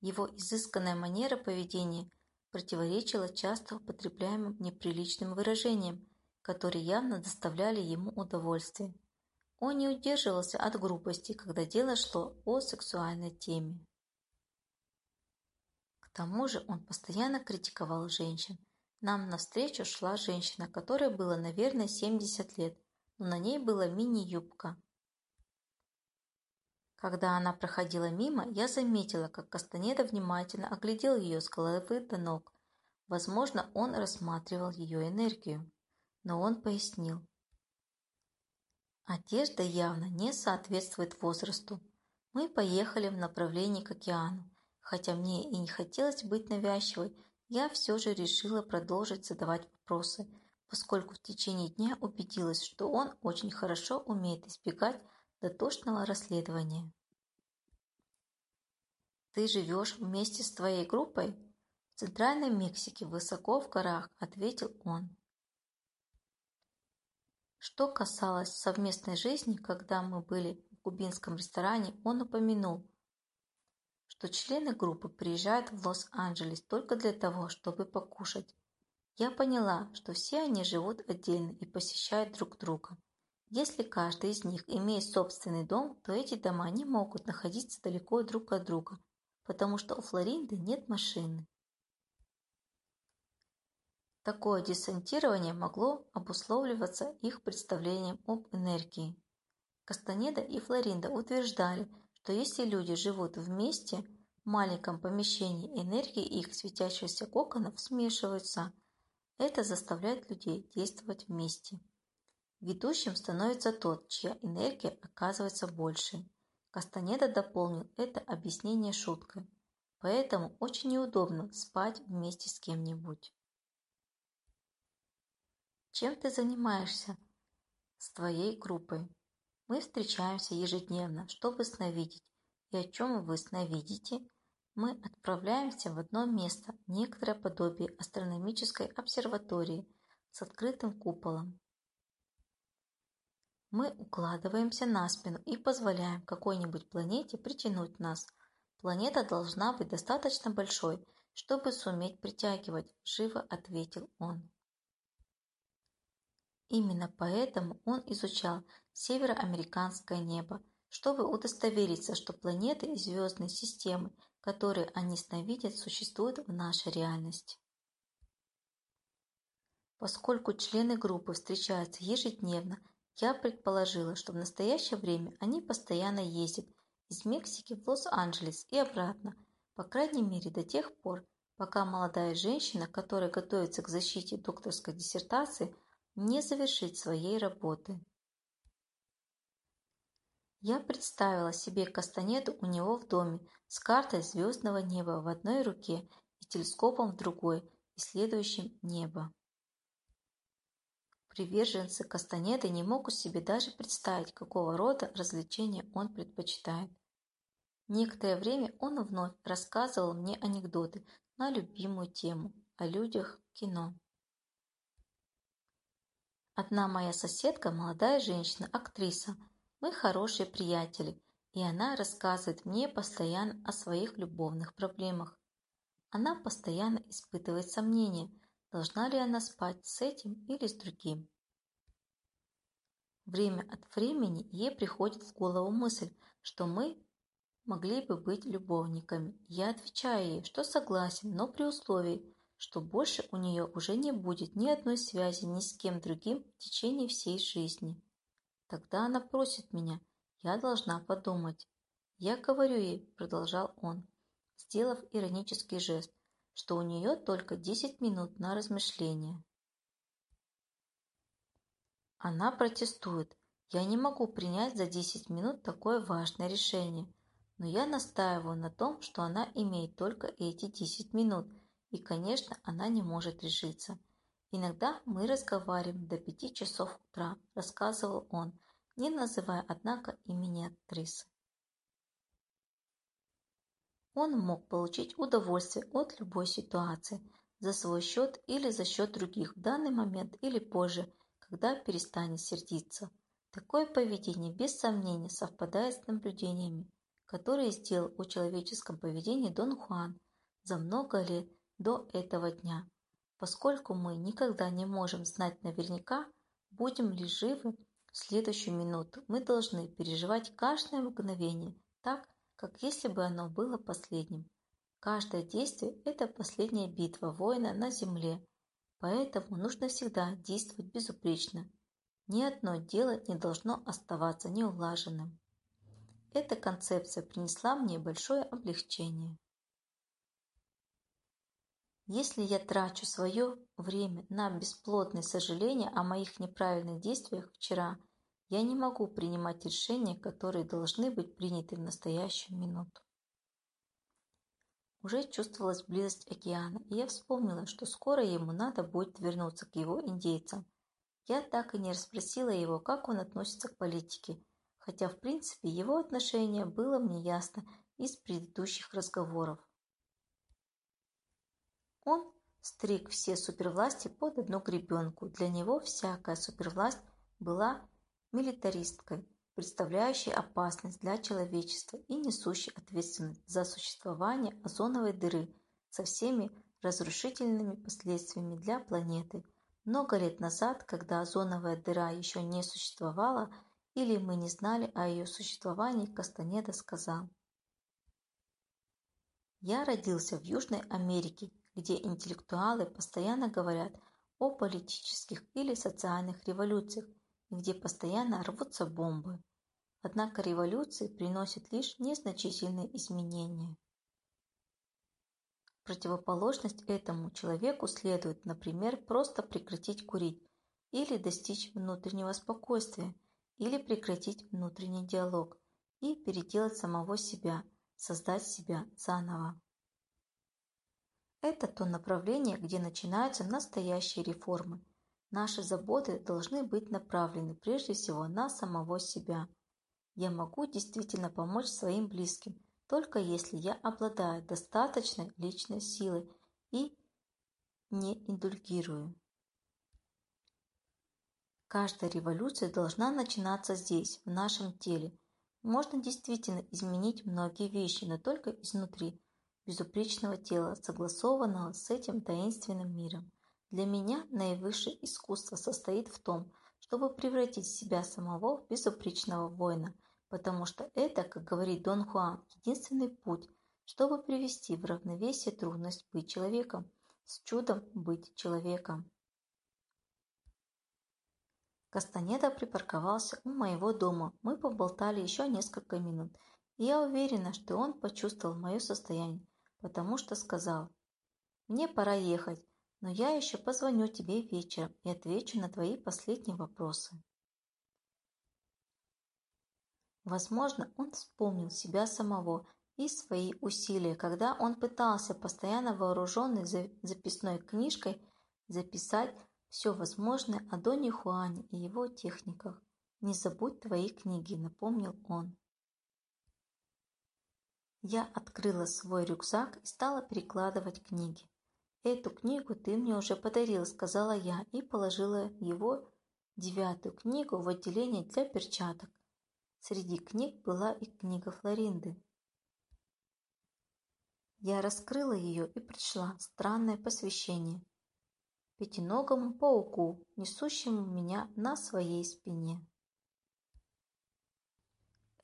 Его изысканная манера поведения противоречила часто употребляемым неприличным выражениям, которые явно доставляли ему удовольствие. Он не удерживался от грубости, когда дело шло о сексуальной теме. К тому же он постоянно критиковал женщин. Нам навстречу шла женщина, которой было, наверное, 70 лет, но на ней была мини-юбка. Когда она проходила мимо, я заметила, как Кастанеда внимательно оглядел ее с головы до ног. Возможно, он рассматривал ее энергию но он пояснил. Одежда явно не соответствует возрасту. Мы поехали в направлении к океану. Хотя мне и не хотелось быть навязчивой, я все же решила продолжить задавать вопросы, поскольку в течение дня убедилась, что он очень хорошо умеет избегать дотошного расследования. «Ты живешь вместе с твоей группой?» «В Центральной Мексике, высоко в горах», — ответил он. Что касалось совместной жизни, когда мы были в кубинском ресторане, он упомянул, что члены группы приезжают в Лос-Анджелес только для того, чтобы покушать. Я поняла, что все они живут отдельно и посещают друг друга. Если каждый из них имеет собственный дом, то эти дома не могут находиться далеко друг от друга, потому что у Флоринды нет машины. Такое десантирование могло обусловливаться их представлением об энергии. Кастанеда и Флоринда утверждали, что если люди живут вместе в маленьком помещении, энергии их светящихся коконов смешиваются. Это заставляет людей действовать вместе. Ведущим становится тот, чья энергия оказывается больше. Кастанеда дополнил это объяснение шуткой. Поэтому очень неудобно спать вместе с кем-нибудь. Чем ты занимаешься с твоей группой? Мы встречаемся ежедневно, чтобы сновидеть. И о чем вы сновидите? Мы отправляемся в одно место, некоторое подобие астрономической обсерватории с открытым куполом. Мы укладываемся на спину и позволяем какой-нибудь планете притянуть нас. Планета должна быть достаточно большой, чтобы суметь притягивать, живо ответил он. Именно поэтому он изучал североамериканское небо, чтобы удостовериться, что планеты и звездные системы, которые они сновидят, существуют в нашей реальности. Поскольку члены группы встречаются ежедневно, я предположила, что в настоящее время они постоянно ездят из Мексики в Лос-Анджелес и обратно, по крайней мере до тех пор, пока молодая женщина, которая готовится к защите докторской диссертации, не завершить своей работы. Я представила себе Кастанеду у него в доме с картой звездного неба в одной руке и телескопом в другой, исследующим небо. Приверженцы Кастанеды не могут себе даже представить, какого рода развлечения он предпочитает. Некоторое время он вновь рассказывал мне анекдоты на любимую тему – о людях кино. Одна моя соседка, молодая женщина, актриса. Мы хорошие приятели, и она рассказывает мне постоянно о своих любовных проблемах. Она постоянно испытывает сомнения, должна ли она спать с этим или с другим. Время от времени ей приходит в голову мысль, что мы могли бы быть любовниками. Я отвечаю ей, что согласен, но при условии, что больше у нее уже не будет ни одной связи ни с кем другим в течение всей жизни. Тогда она просит меня, Я должна подумать. Я говорю ей, продолжал он, сделав иронический жест, что у нее только десять минут на размышление. Она протестует. Я не могу принять за десять минут такое важное решение, но я настаиваю на том, что она имеет только эти десять минут, и, конечно, она не может решиться. Иногда мы разговариваем до пяти часов утра, рассказывал он, не называя, однако, имени актрисы. Он мог получить удовольствие от любой ситуации, за свой счет или за счет других в данный момент или позже, когда перестанет сердиться. Такое поведение без сомнения совпадает с наблюдениями, которые сделал о человеческом поведении Дон Хуан за много лет до этого дня. Поскольку мы никогда не можем знать наверняка, будем ли живы в следующую минуту, мы должны переживать каждое мгновение так, как если бы оно было последним. Каждое действие – это последняя битва воина на земле, поэтому нужно всегда действовать безупречно. Ни одно дело не должно оставаться неулаженным. Эта концепция принесла мне большое облегчение. Если я трачу свое время на бесплодные сожаления о моих неправильных действиях вчера – я не могу принимать решения, которые должны быть приняты в настоящую минуту. Уже чувствовалась близость океана, и я вспомнила, что скоро ему надо будет вернуться к его индейцам. Я так и не расспросила его, как он относится к политике, хотя в принципе его отношение было мне ясно из предыдущих разговоров. Он стриг все супервласти под одну гребенку. Для него всякая супервласть была милитаристкой, представляющей опасность для человечества и несущей ответственность за существование озоновой дыры со всеми разрушительными последствиями для планеты. Много лет назад, когда озоновая дыра еще не существовала или мы не знали о ее существовании, Кастанеда сказал. Я родился в Южной Америке, где интеллектуалы постоянно говорят о политических или социальных революциях, где постоянно рвутся бомбы. Однако революции приносят лишь незначительные изменения. Противоположность этому человеку следует, например, просто прекратить курить или достичь внутреннего спокойствия, или прекратить внутренний диалог и переделать самого себя, создать себя заново. Это то направление, где начинаются настоящие реформы – Наши заботы должны быть направлены прежде всего на самого себя. Я могу действительно помочь своим близким, только если я обладаю достаточной личной силой и не индульгирую. Каждая революция должна начинаться здесь, в нашем теле. Можно действительно изменить многие вещи, но только изнутри, безупречного тела, согласованного с этим таинственным миром. Для меня наивысшее искусство состоит в том, чтобы превратить себя самого в безупречного воина, потому что это, как говорит Дон Хуан, единственный путь, чтобы привести в равновесие трудность быть человеком, с чудом быть человеком. Кастанеда припарковался у моего дома. Мы поболтали еще несколько минут, и я уверена, что он почувствовал мое состояние, потому что сказал, «Мне пора ехать, но я еще позвоню тебе вечером и отвечу на твои последние вопросы. Возможно, он вспомнил себя самого и свои усилия, когда он пытался постоянно вооруженный записной книжкой записать все возможное о Доне Хуане и его техниках. «Не забудь твои книги», — напомнил он. Я открыла свой рюкзак и стала перекладывать книги. «Эту книгу ты мне уже подарил», — сказала я и положила его девятую книгу в отделение для перчаток. Среди книг была и книга Флоринды. Я раскрыла ее и прочла странное посвящение пятиногому пауку, несущему меня на своей спине.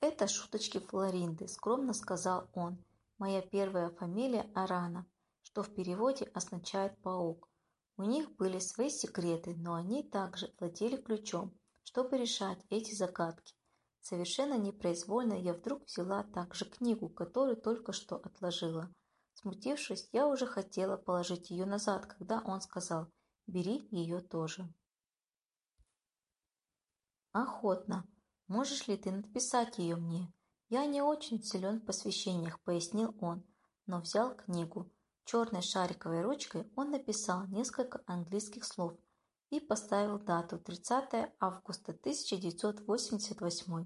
«Это шуточки Флоринды», — скромно сказал он. «Моя первая фамилия Арана что в переводе означает «паук». У них были свои секреты, но они также владели ключом, чтобы решать эти загадки. Совершенно непроизвольно я вдруг взяла также книгу, которую только что отложила. Смутившись, я уже хотела положить ее назад, когда он сказал «бери ее тоже». «Охотно. Можешь ли ты написать ее мне?» «Я не очень силен в посвящениях», — пояснил он, но взял книгу. Черной шариковой ручкой он написал несколько английских слов и поставил дату 30 августа 1988.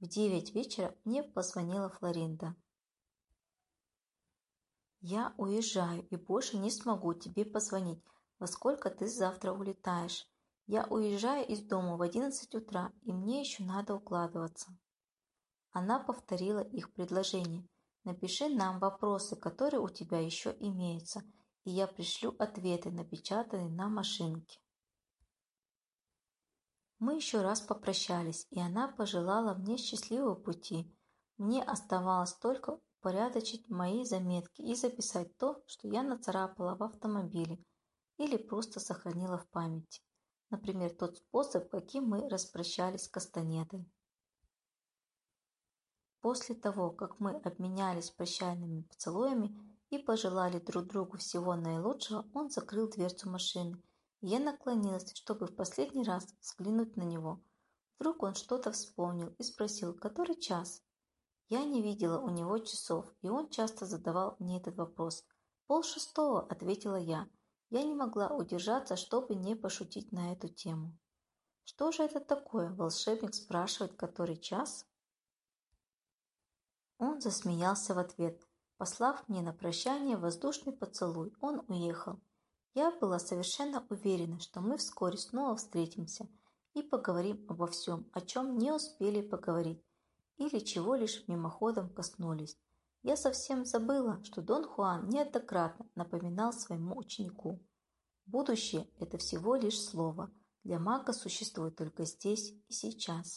В девять вечера мне позвонила Флоринда. «Я уезжаю и больше не смогу тебе позвонить. Во сколько ты завтра улетаешь? Я уезжаю из дома в одиннадцать утра, и мне еще надо укладываться». Она повторила их предложение. Напиши нам вопросы, которые у тебя еще имеются, и я пришлю ответы, напечатанные на машинке. Мы еще раз попрощались, и она пожелала мне счастливого пути. Мне оставалось только упорядочить мои заметки и записать то, что я нацарапала в автомобиле или просто сохранила в памяти. Например, тот способ, каким мы распрощались с Кастанедой. После того, как мы обменялись прощальными поцелуями и пожелали друг другу всего наилучшего, он закрыл дверцу машины, я наклонилась, чтобы в последний раз взглянуть на него. Вдруг он что-то вспомнил и спросил, который час. Я не видела у него часов, и он часто задавал мне этот вопрос. «Пол шестого», — ответила я. Я не могла удержаться, чтобы не пошутить на эту тему. Что же это такое? Волшебник спрашивает, который час? Он засмеялся в ответ. Послав мне на прощание воздушный поцелуй, он уехал. Я была совершенно уверена, что мы вскоре снова встретимся и поговорим обо всем, о чем не успели поговорить, или чего лишь мимоходом коснулись. Я совсем забыла, что Дон Хуан неоднократно напоминал своему ученику. Будущее – это всего лишь слово. Для мага существует только здесь и сейчас.